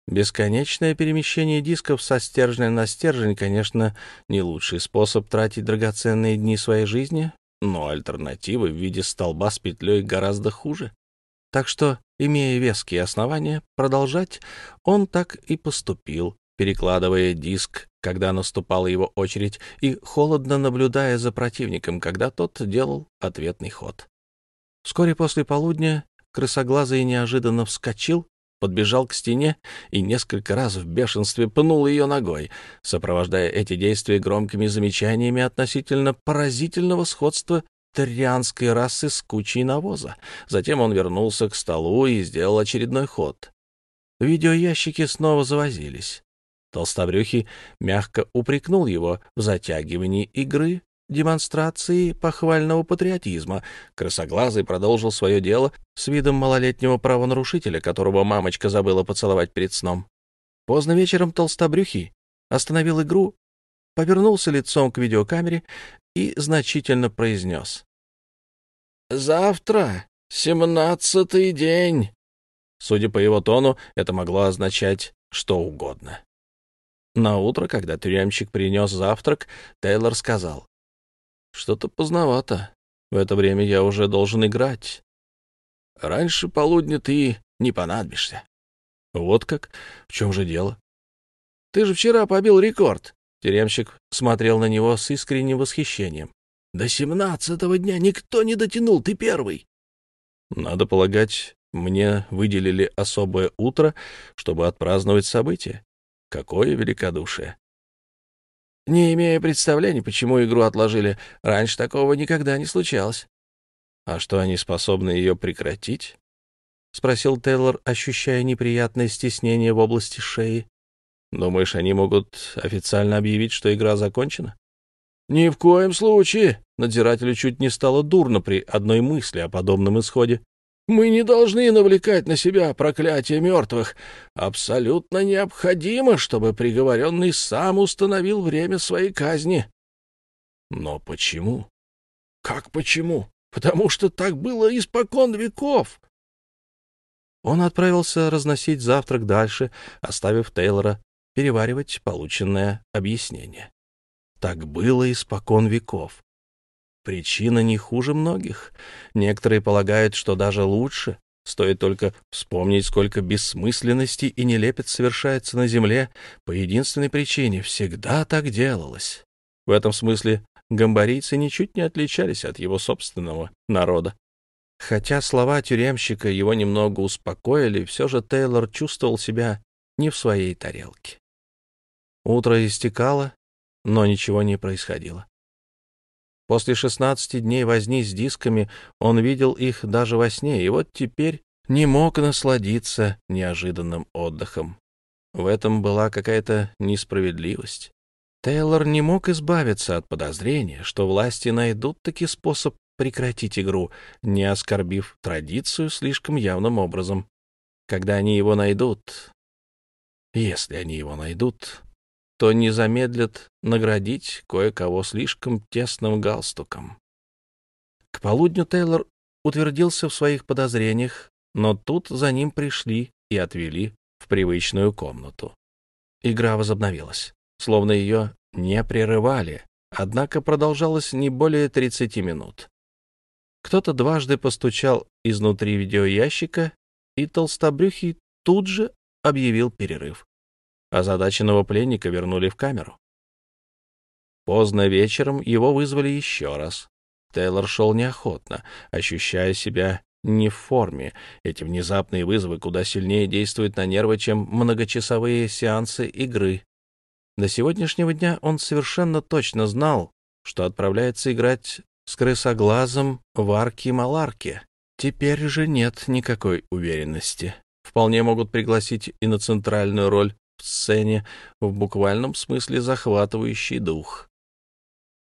Бесконечное перемещение дисков со стержня на стержень, конечно, не лучший способ тратить драгоценные дни своей жизни, но альтернативы в виде столба с петлей гораздо хуже. Так что, имея веские основания продолжать, он так и поступил, перекладывая диск, когда наступала его очередь, и холодно наблюдая за противником, когда тот делал ответный ход. Вскоре после полудня крысоглазый неожиданно вскочил, подбежал к стене и несколько раз в бешенстве пнул ее ногой, сопровождая эти действия громкими замечаниями относительно поразительного сходства тарианской расы с кучей навоза. Затем он вернулся к столу и сделал очередной ход. Видеоящики снова завозились. Толстобрюхий мягко упрекнул его в затягивании игры, демонстрации похвального патриотизма. Красоглазый продолжил свое дело с видом малолетнего правонарушителя, которого мамочка забыла поцеловать перед сном. Поздно вечером Толстобрюхий остановил игру, повернулся лицом к видеокамере и значительно произнес. «Завтра семнадцатый день». Судя по его тону, это могло означать что угодно. На утро, когда тюремщик принес завтрак, Тейлор сказал. «Что-то поздновато. В это время я уже должен играть. Раньше полудня ты не понадобишься». «Вот как? В чем же дело?» «Ты же вчера побил рекорд». Тюремщик смотрел на него с искренним восхищением. «До семнадцатого дня никто не дотянул, ты первый». «Надо полагать, мне выделили особое утро, чтобы отпраздновать событие. Какое великодушие! Не имея представления, почему игру отложили, раньше такого никогда не случалось. А что они способны ее прекратить? — спросил Тейлор, ощущая неприятное стеснение в области шеи. «Думаешь, они могут официально объявить, что игра закончена?» «Ни в коем случае!» Надзирателю чуть не стало дурно при одной мысли о подобном исходе. Мы не должны навлекать на себя проклятие мертвых. Абсолютно необходимо, чтобы приговоренный сам установил время своей казни. Но почему? Как почему? Потому что так было испокон веков. Он отправился разносить завтрак дальше, оставив Тейлора переваривать полученное объяснение. Так было испокон веков. Причина не хуже многих. Некоторые полагают, что даже лучше. Стоит только вспомнить, сколько бессмысленности и нелепец совершается на земле по единственной причине. Всегда так делалось. В этом смысле гамбарийцы ничуть не отличались от его собственного народа. Хотя слова тюремщика его немного успокоили, все же Тейлор чувствовал себя не в своей тарелке. Утро истекало, но ничего не происходило. После шестнадцати дней возни с дисками он видел их даже во сне, и вот теперь не мог насладиться неожиданным отдыхом. В этом была какая-то несправедливость. Тейлор не мог избавиться от подозрения, что власти найдут таки способ прекратить игру, не оскорбив традицию слишком явным образом. Когда они его найдут, если они его найдут, то не замедлят наградить кое-кого слишком тесным галстуком. К полудню Тейлор утвердился в своих подозрениях, но тут за ним пришли и отвели в привычную комнату. Игра возобновилась, словно ее не прерывали, однако продолжалась не более 30 минут. Кто-то дважды постучал изнутри видеоящика, и толстобрюхий тут же объявил перерыв. Озадаченного пленника вернули в камеру. Поздно вечером его вызвали еще раз. Тейлор шел неохотно, ощущая себя не в форме. Эти внезапные вызовы куда сильнее действуют на нервы, чем многочасовые сеансы игры. До сегодняшнего дня он совершенно точно знал, что отправляется играть с крысоглазом в арке-маларке. Теперь же нет никакой уверенности. Вполне могут пригласить и на центральную роль сцене, в буквальном смысле захватывающий дух.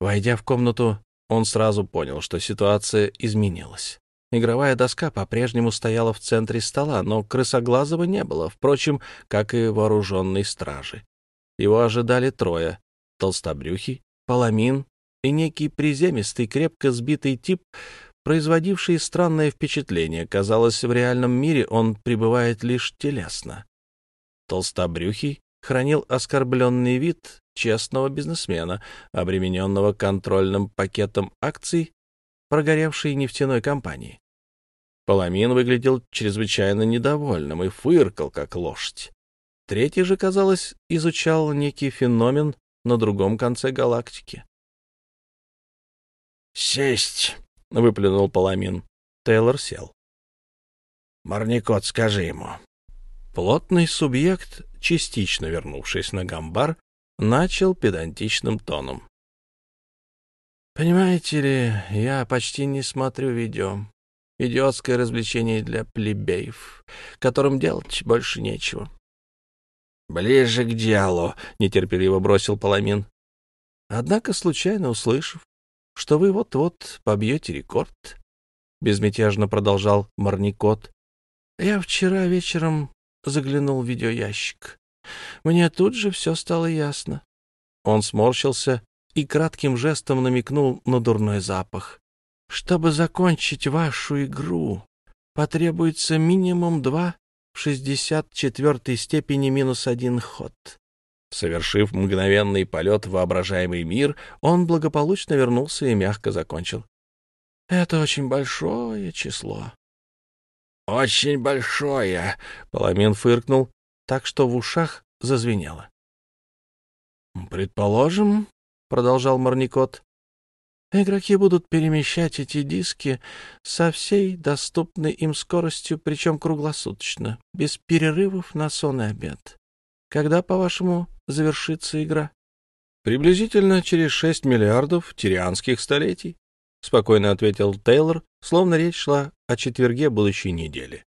Войдя в комнату, он сразу понял, что ситуация изменилась. Игровая доска по-прежнему стояла в центре стола, но крысоглазого не было, впрочем, как и вооруженной стражи. Его ожидали трое — толстобрюхий, Паламин и некий приземистый, крепко сбитый тип, производивший странное впечатление. Казалось, в реальном мире он пребывает лишь телесно. Толстобрюхий хранил оскорбленный вид честного бизнесмена, обремененного контрольным пакетом акций прогоревшей нефтяной компании. Паламин выглядел чрезвычайно недовольным и фыркал, как лошадь. Третий же, казалось, изучал некий феномен на другом конце галактики. «Сесть!» — выплюнул Паламин. Тейлор сел. «Марникот, скажи ему». Плотный субъект, частично вернувшись на гамбар, начал педантичным тоном. «Понимаете ли, я почти не смотрю видео. Идиотское развлечение для плебеев, которым делать больше нечего. «Ближе к делу», — нетерпеливо бросил Паламин. Однако, случайно услышав, что вы вот-вот побьете рекорд, — безмятежно продолжал Марникот, — я вчера вечером заглянул в видеоящик. Мне тут же все стало ясно. Он сморщился и кратким жестом намекнул на дурной запах. Чтобы закончить вашу игру, потребуется минимум два в шестьдесят четвертой степени минус один ход. Совершив мгновенный полет в воображаемый мир, он благополучно вернулся и мягко закончил. Это очень большое число. — Очень большое! — Паламин фыркнул, так что в ушах зазвенело. — Предположим, — продолжал Марникот, — игроки будут перемещать эти диски со всей доступной им скоростью, причем круглосуточно, без перерывов на сон и обед. Когда, по-вашему, завершится игра? Приблизительно через шесть миллиардов тирианских столетий, — спокойно ответил Тейлор, словно речь шла о четверге будущей недели.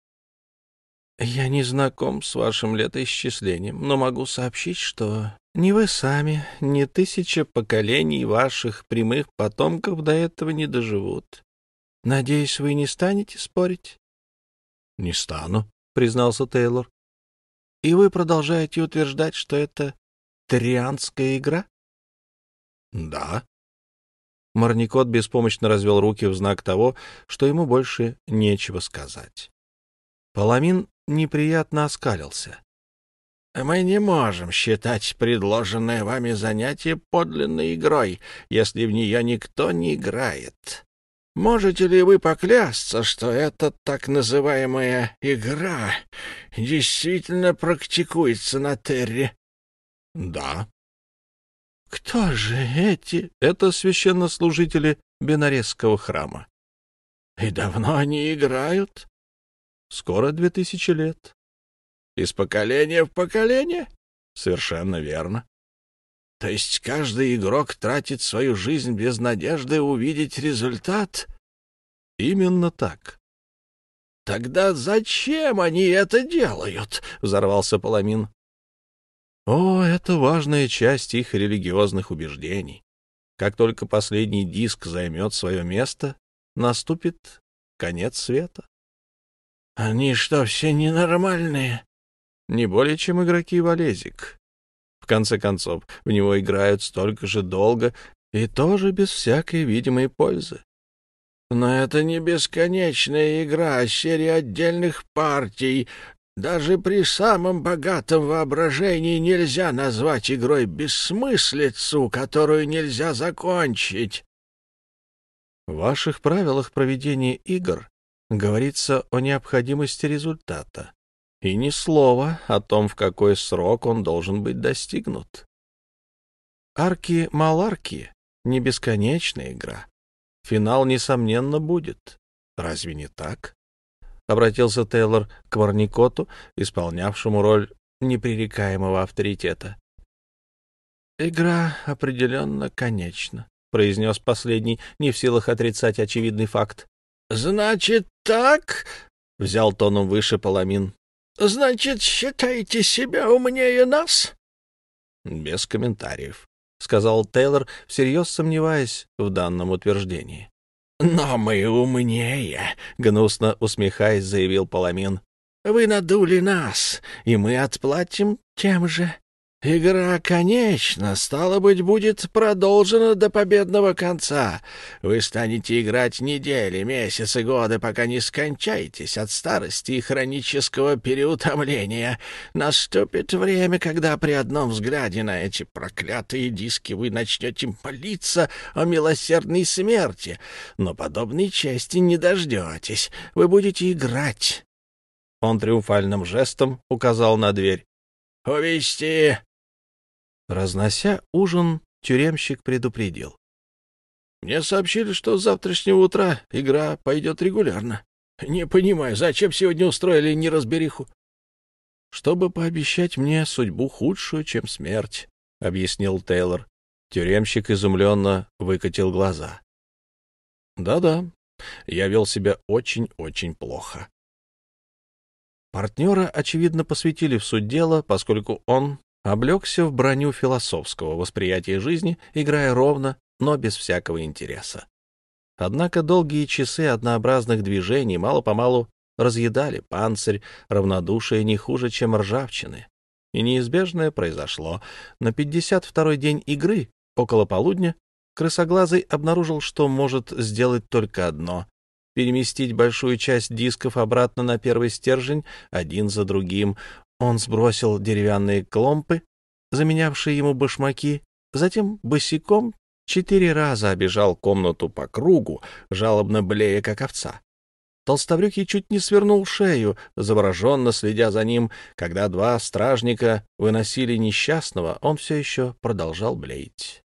Я не знаком с вашим летоисчислением, но могу сообщить, что ни вы сами, ни тысяча поколений ваших прямых потомков до этого не доживут. Надеюсь, вы не станете спорить? — Не стану, — признался Тейлор. И вы продолжаете утверждать, что это трианская игра? Да. Марникот беспомощно развел руки в знак того, что ему больше нечего сказать. Паламин неприятно оскалился. «Мы не можем считать предложенное вами занятие подлинной игрой, если в нее никто не играет. Можете ли вы поклясться, что эта так называемая игра действительно практикуется на Терре? — Да. — Кто же эти? Это священнослужители Бенаресского храма. — И давно они играют? — Скоро две тысячи лет. — Из поколения в поколение? — Совершенно верно. То есть каждый игрок тратит свою жизнь без надежды увидеть результат? Именно так. Тогда зачем они это делают? взорвался Паламин. О, это важная часть их религиозных убеждений. Как только последний диск займет свое место, наступит конец света. Они что, все ненормальные? Не более, чем игроки в Олезик. В конце концов, в него играют столько же долго и тоже без всякой видимой пользы. Но это не бесконечная игра, а серия отдельных партий. Даже при самом богатом воображении нельзя назвать игрой бессмыслицу, которую нельзя закончить. В ваших правилах проведения игр говорится о необходимости результата и ни слова о том, в какой срок он должен быть достигнут. Арки-маларки — не бесконечная игра. Финал, несомненно, будет. Разве не так? Обратился Тейлор к Варникоту, исполнявшему роль непререкаемого авторитета. Игра определенно конечна, произнес последний, не в силах отрицать очевидный факт. Значит так, взял тоном выше Паламин. Значит, считаете себя умнее нас? Без комментариев, сказал Тейлор, всерьез сомневаясь в данном утверждении. Но мы умнее, гнусно усмехаясь, заявил Паламин. Вы надули нас, и мы отплатим тем же. Игра конечна, стало быть, будет продолжена до победного конца. Вы станете играть недели, месяцы, годы, пока не скончаетесь от старости и хронического переутомления. Наступит время, когда при одном взгляде на эти проклятые диски вы начнете молиться о милосердной смерти, но подобной чести не дождетесь. Вы будете играть. Он триумфальным жестом указал на дверь. «Увести Разнося ужин, тюремщик предупредил. «Мне сообщили, что с завтрашнего утра игра пойдет регулярно. Не понимаю, зачем сегодня устроили неразбериху?» «Чтобы пообещать мне судьбу худшую, чем смерть», — объяснил Тейлор. Тюремщик изумленно выкатил глаза. «Да-да, я вел себя очень-очень плохо». Партнера, очевидно, посвятили в суть дела, поскольку он облегся в броню философского восприятия жизни, играя ровно, но без всякого интереса. Однако долгие часы однообразных движений мало-помалу разъедали панцирь, равнодушие не хуже, чем ржавчины. И неизбежное произошло. На 52-й день игры, около полудня, крысоглазый обнаружил, что может сделать только одно — переместить большую часть дисков обратно на первый стержень, один за другим. Он сбросил деревянные кломпы, заменявшие ему башмаки, затем босиком четыре раза обежал комнату по кругу, жалобно блея, как овца. Толстобрюхий чуть не свернул шею, завороженно следя за ним. Когда два стражника выносили несчастного, он все еще продолжал блеять.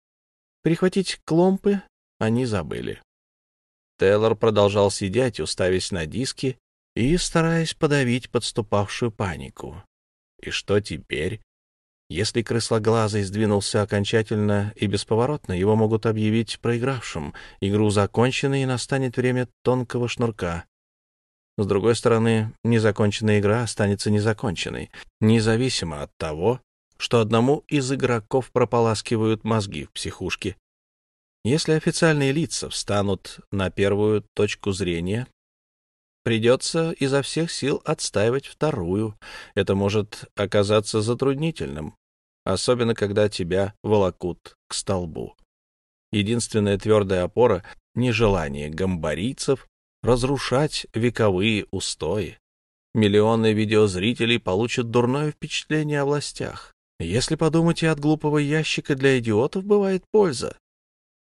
Прихватить кломпы они забыли. Тейлор продолжал сидеть, уставясь на диски и стараясь подавить подступавшую панику. И что теперь? Если крыслоглазый сдвинулся окончательно и бесповоротно, его могут объявить проигравшим, игру законченной и настанет время тонкого шнурка. С другой стороны, незаконченная игра останется незаконченной, независимо от того, что одному из игроков прополаскивают мозги в психушке. Если официальные лица встанут на первую точку зрения, Придется изо всех сил отстаивать вторую. Это может оказаться затруднительным, особенно когда тебя волокут к столбу. Единственная твердая опора — нежелание гамбарийцев разрушать вековые устои. Миллионы видеозрителей получат дурное впечатление о властях. Если подумать, и от глупого ящика для идиотов бывает польза.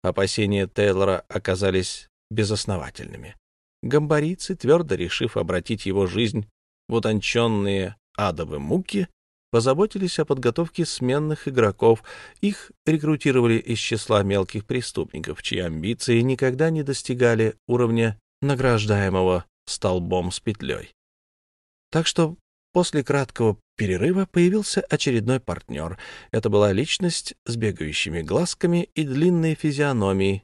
Опасения Тейлора оказались безосновательными. Гамбарийцы, твердо решив обратить его жизнь в утонченные адовые муки, позаботились о подготовке сменных игроков. Их рекрутировали из числа мелких преступников, чьи амбиции никогда не достигали уровня награждаемого столбом с петлей. Так что после краткого перерыва появился очередной партнер. Это была личность с бегающими глазками и длинной физиономией,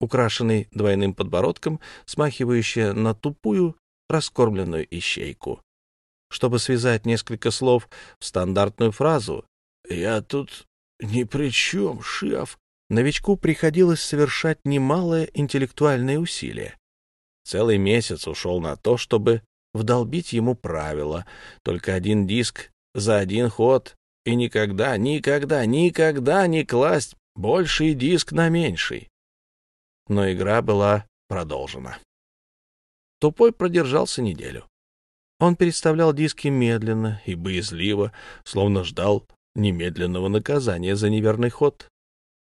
украшенный двойным подбородком, смахивающая на тупую, раскормленную ищейку. Чтобы связать несколько слов в стандартную фразу «Я тут ни при чем, шеф», новичку приходилось совершать немалое интеллектуальное усилие. Целый месяц ушел на то, чтобы вдолбить ему правила. Только один диск за один ход и никогда, никогда, никогда не класть больший диск на меньший но игра была продолжена. Тупой продержался неделю. Он переставлял диски медленно и боязливо, словно ждал немедленного наказания за неверный ход,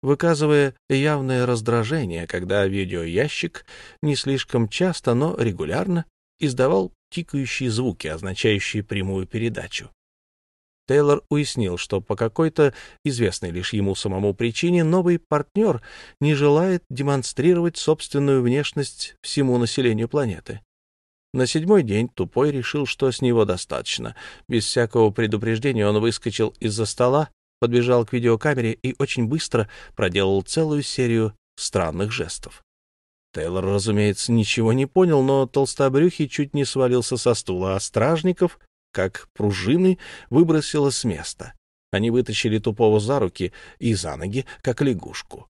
выказывая явное раздражение, когда видеоящик не слишком часто, но регулярно издавал тикающие звуки, означающие прямую передачу. Тейлор уяснил, что по какой-то известной лишь ему самому причине новый партнер не желает демонстрировать собственную внешность всему населению планеты. На седьмой день Тупой решил, что с него достаточно. Без всякого предупреждения он выскочил из-за стола, подбежал к видеокамере и очень быстро проделал целую серию странных жестов. Тейлор, разумеется, ничего не понял, но толстобрюхий чуть не свалился со стула, а стражников, как пружины, выбросило с места. Они вытащили тупого за руки и за ноги, как лягушку.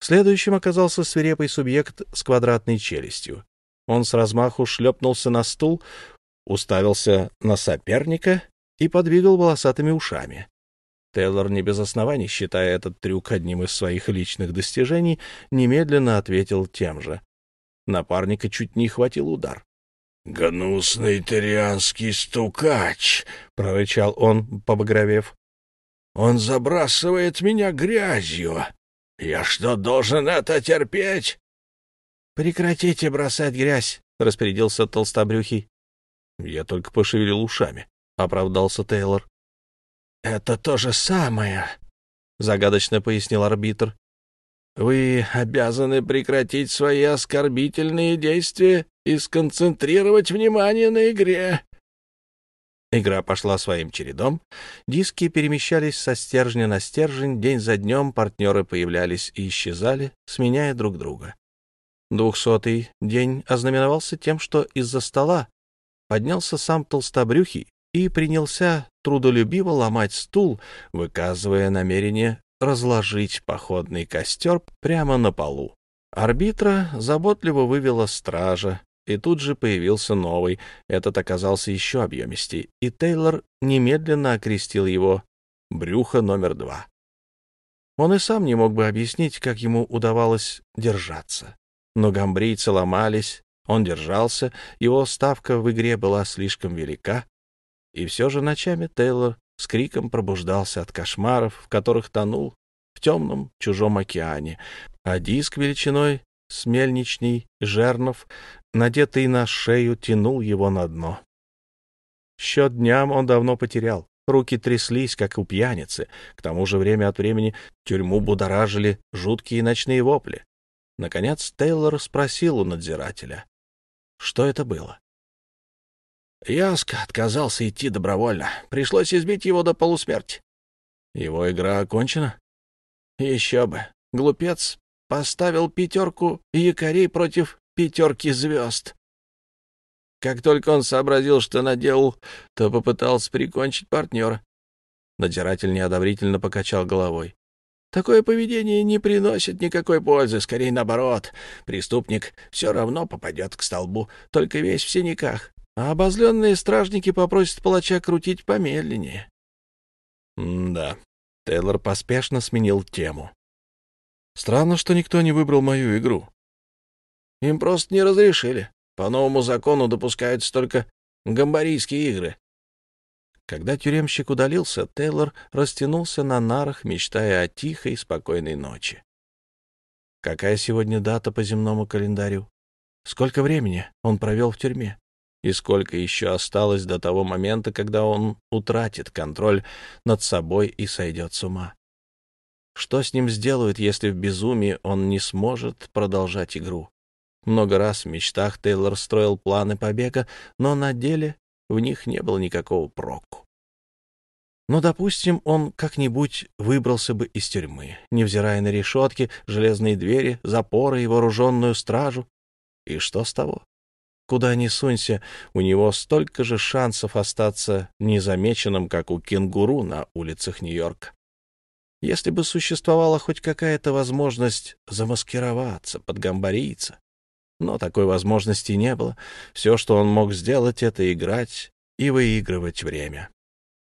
Следующим оказался свирепый субъект с квадратной челюстью. Он с размаху шлепнулся на стул, уставился на соперника и подвигал волосатыми ушами. Тейлор не без оснований, считая этот трюк одним из своих личных достижений, немедленно ответил тем же. Напарника чуть не хватил удар. «Гнусный тарианский стукач!» — прорычал он, побагровев. «Он забрасывает меня грязью. Я что, должен это терпеть?» «Прекратите бросать грязь!» — распорядился толстобрюхий. «Я только пошевелил ушами», — оправдался Тейлор. «Это то же самое», — загадочно пояснил арбитр. «Вы обязаны прекратить свои оскорбительные действия и сконцентрировать внимание на игре». Игра пошла своим чередом. Диски перемещались со стержня на стержень, день за днем партнеры появлялись и исчезали, сменяя друг друга. Двухсотый день ознаменовался тем, что из-за стола поднялся сам толстобрюхий и принялся трудолюбиво ломать стул, выказывая намерение разложить походный костер прямо на полу. Арбитра заботливо вывела стража, и тут же появился новый. Этот оказался еще объемистей, и Тейлор немедленно окрестил его «брюхо номер два». Он и сам не мог бы объяснить, как ему удавалось держаться. Но гамбрийцы ломались, он держался, его ставка в игре была слишком велика, и все же ночами Тейлор с криком пробуждался от кошмаров, в которых тонул в темном чужом океане, а диск величиной с мельничный жернов, надетый на шею, тянул его на дно. Счет дням он давно потерял. Руки тряслись, как у пьяницы. К тому же время от времени тюрьму будоражили жуткие ночные вопли. Наконец Тейлор спросил у надзирателя, что это было. Яск отказался идти добровольно. Пришлось избить его до полусмерти. Его игра окончена? Еще бы. Глупец поставил пятерку якорей против пятерки звезд. Как только он сообразил, что наделал, то попытался прикончить партнера. Надзиратель неодобрительно покачал головой. Такое поведение не приносит никакой пользы, скорее наоборот. Преступник все равно попадет к столбу, только весь в синяках а обозленные стражники попросят палача крутить помедленнее. Да, Тейлор поспешно сменил тему. Странно, что никто не выбрал мою игру. Им просто не разрешили. По новому закону допускаются только гамбарийские игры. Когда тюремщик удалился, Тейлор растянулся на нарах, мечтая о тихой, спокойной ночи. Какая сегодня дата по земному календарю? Сколько времени он провел в тюрьме? и сколько еще осталось до того момента, когда он утратит контроль над собой и сойдет с ума. Что с ним сделают, если в безумии он не сможет продолжать игру? Много раз в мечтах Тейлор строил планы побега, но на деле в них не было никакого проку. Но, допустим, он как-нибудь выбрался бы из тюрьмы, невзирая на решетки, железные двери, запоры и вооруженную стражу. И что с того? Куда ни сунься, у него столько же шансов остаться незамеченным, как у кенгуру на улицах Нью-Йорка. Если бы существовала хоть какая-то возможность замаскироваться под гамбарийца. Но такой возможности не было. Все, что он мог сделать, — это играть и выигрывать время.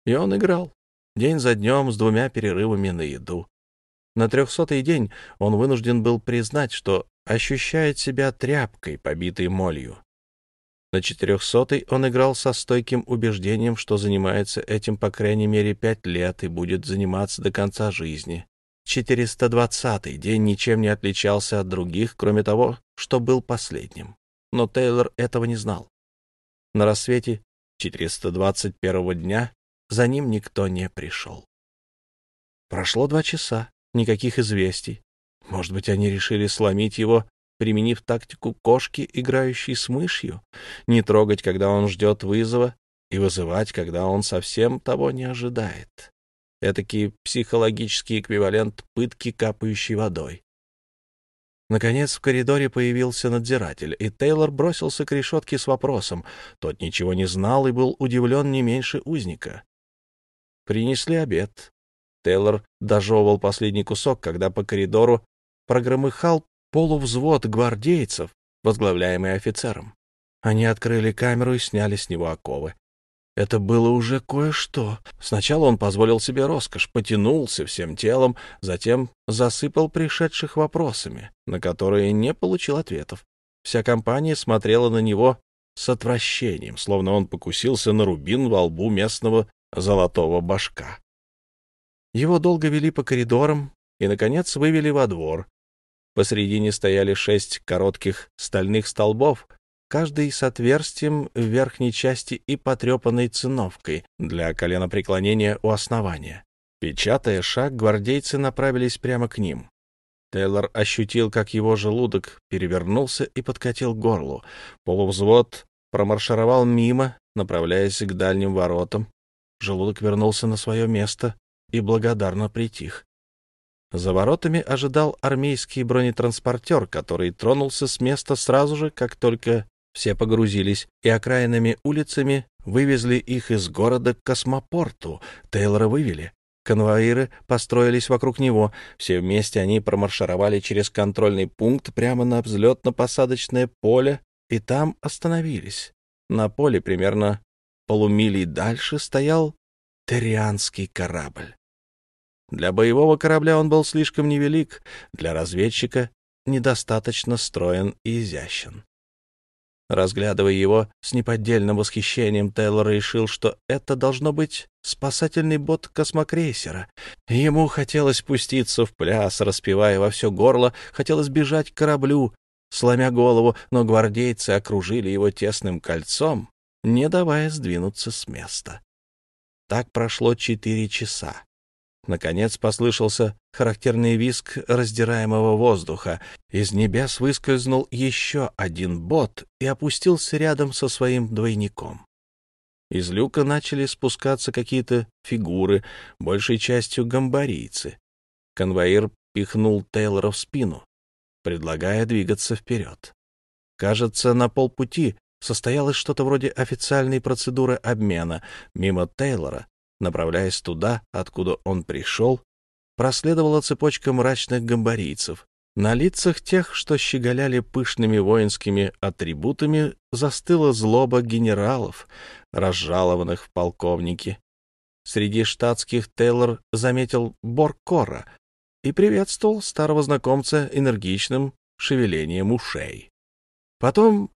И он играл. День за днем с двумя перерывами на еду. На трехсотый день он вынужден был признать, что ощущает себя тряпкой, побитой молью. На четырехсотый он играл со стойким убеждением, что занимается этим по крайней мере пять лет и будет заниматься до конца жизни. Четыреста двадцатый день ничем не отличался от других, кроме того, что был последним. Но Тейлор этого не знал. На рассвете 421 дня за ним никто не пришел. Прошло два часа, никаких известий. Может быть, они решили сломить его применив тактику кошки, играющей с мышью, не трогать, когда он ждет вызова, и вызывать, когда он совсем того не ожидает. Этакий психологический эквивалент пытки, капающей водой. Наконец в коридоре появился надзиратель, и Тейлор бросился к решетке с вопросом. Тот ничего не знал и был удивлен не меньше узника. Принесли обед. Тейлор дожевывал последний кусок, когда по коридору прогромыхал полувзвод гвардейцев, возглавляемый офицером. Они открыли камеру и сняли с него оковы. Это было уже кое-что. Сначала он позволил себе роскошь, потянулся всем телом, затем засыпал пришедших вопросами, на которые не получил ответов. Вся компания смотрела на него с отвращением, словно он покусился на рубин во лбу местного золотого башка. Его долго вели по коридорам и, наконец, вывели во двор. Посредине стояли шесть коротких стальных столбов, каждый с отверстием в верхней части и потрепанной циновкой для коленопреклонения у основания. Печатая шаг, гвардейцы направились прямо к ним. Тейлор ощутил, как его желудок перевернулся и подкатил к горлу. Полувзвод промаршировал мимо, направляясь к дальним воротам. Желудок вернулся на свое место и благодарно притих. За воротами ожидал армейский бронетранспортер, который тронулся с места сразу же, как только все погрузились, и окраинными улицами вывезли их из города к космопорту. Тейлора вывели. Конвоиры построились вокруг него. Все вместе они промаршировали через контрольный пункт прямо на взлетно-посадочное поле и там остановились. На поле примерно полумили дальше стоял Террианский корабль. Для боевого корабля он был слишком невелик, для разведчика недостаточно строен и изящен. Разглядывая его с неподдельным восхищением, Тейлор решил, что это должно быть спасательный бот космокрейсера. Ему хотелось пуститься в пляс, распевая во все горло, хотелось бежать к кораблю, сломя голову, но гвардейцы окружили его тесным кольцом, не давая сдвинуться с места. Так прошло четыре часа. Наконец послышался характерный визг раздираемого воздуха. Из небес выскользнул еще один бот и опустился рядом со своим двойником. Из люка начали спускаться какие-то фигуры, большей частью гамбарийцы. Конвоир пихнул Тейлора в спину, предлагая двигаться вперед. Кажется, на полпути состоялось что-то вроде официальной процедуры обмена. Мимо Тейлора Направляясь туда, откуда он пришел, проследовала цепочка мрачных гамбарийцев. На лицах тех, что щеголяли пышными воинскими атрибутами, застыла злоба генералов, разжалованных в полковники. Среди штатских Тейлор заметил Боркора и приветствовал старого знакомца энергичным шевелением ушей. Потом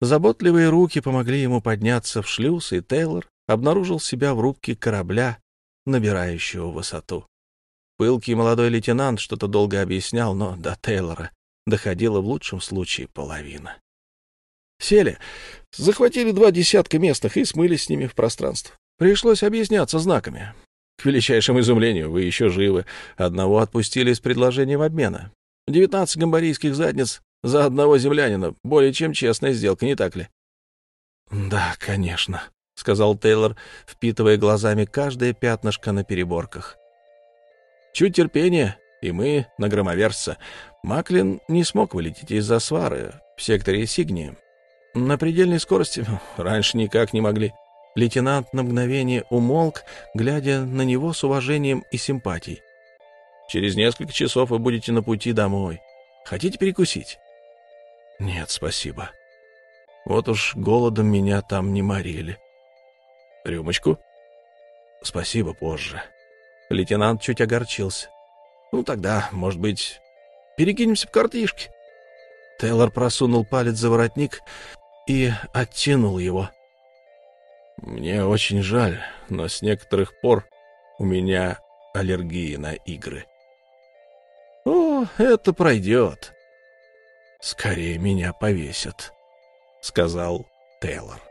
заботливые руки помогли ему подняться в шлюз, и Тейлор обнаружил себя в рубке корабля, набирающего высоту. Пылкий молодой лейтенант что-то долго объяснял, но до Тейлора доходила в лучшем случае половина. Сели, захватили два десятка местных и смылись с ними в пространство. Пришлось объясняться знаками. К величайшему изумлению, вы еще живы. Одного отпустили с предложением обмена. Девятнадцать гамбарийских задниц за одного землянина. Более чем честная сделка, не так ли? — Да, конечно, — сказал Тейлор, впитывая глазами каждое пятнышко на переборках. «Чуть терпения, и мы на громоверца. Маклин не смог вылететь из-за свары в секторе Сигни. На предельной скорости [LAUGHS] раньше никак не могли». Лейтенант на мгновение умолк, глядя на него с уважением и симпатией. «Через несколько часов вы будете на пути домой. Хотите перекусить?» «Нет, спасибо. Вот уж голодом меня там не морили». Рюмочку? Спасибо, позже. Лейтенант чуть огорчился. Ну, тогда, может быть, перекинемся в картишки. Тейлор просунул палец за воротник и оттянул его. Мне очень жаль, но с некоторых пор у меня аллергия на игры. О, это пройдет. Скорее меня повесят, сказал Тейлор.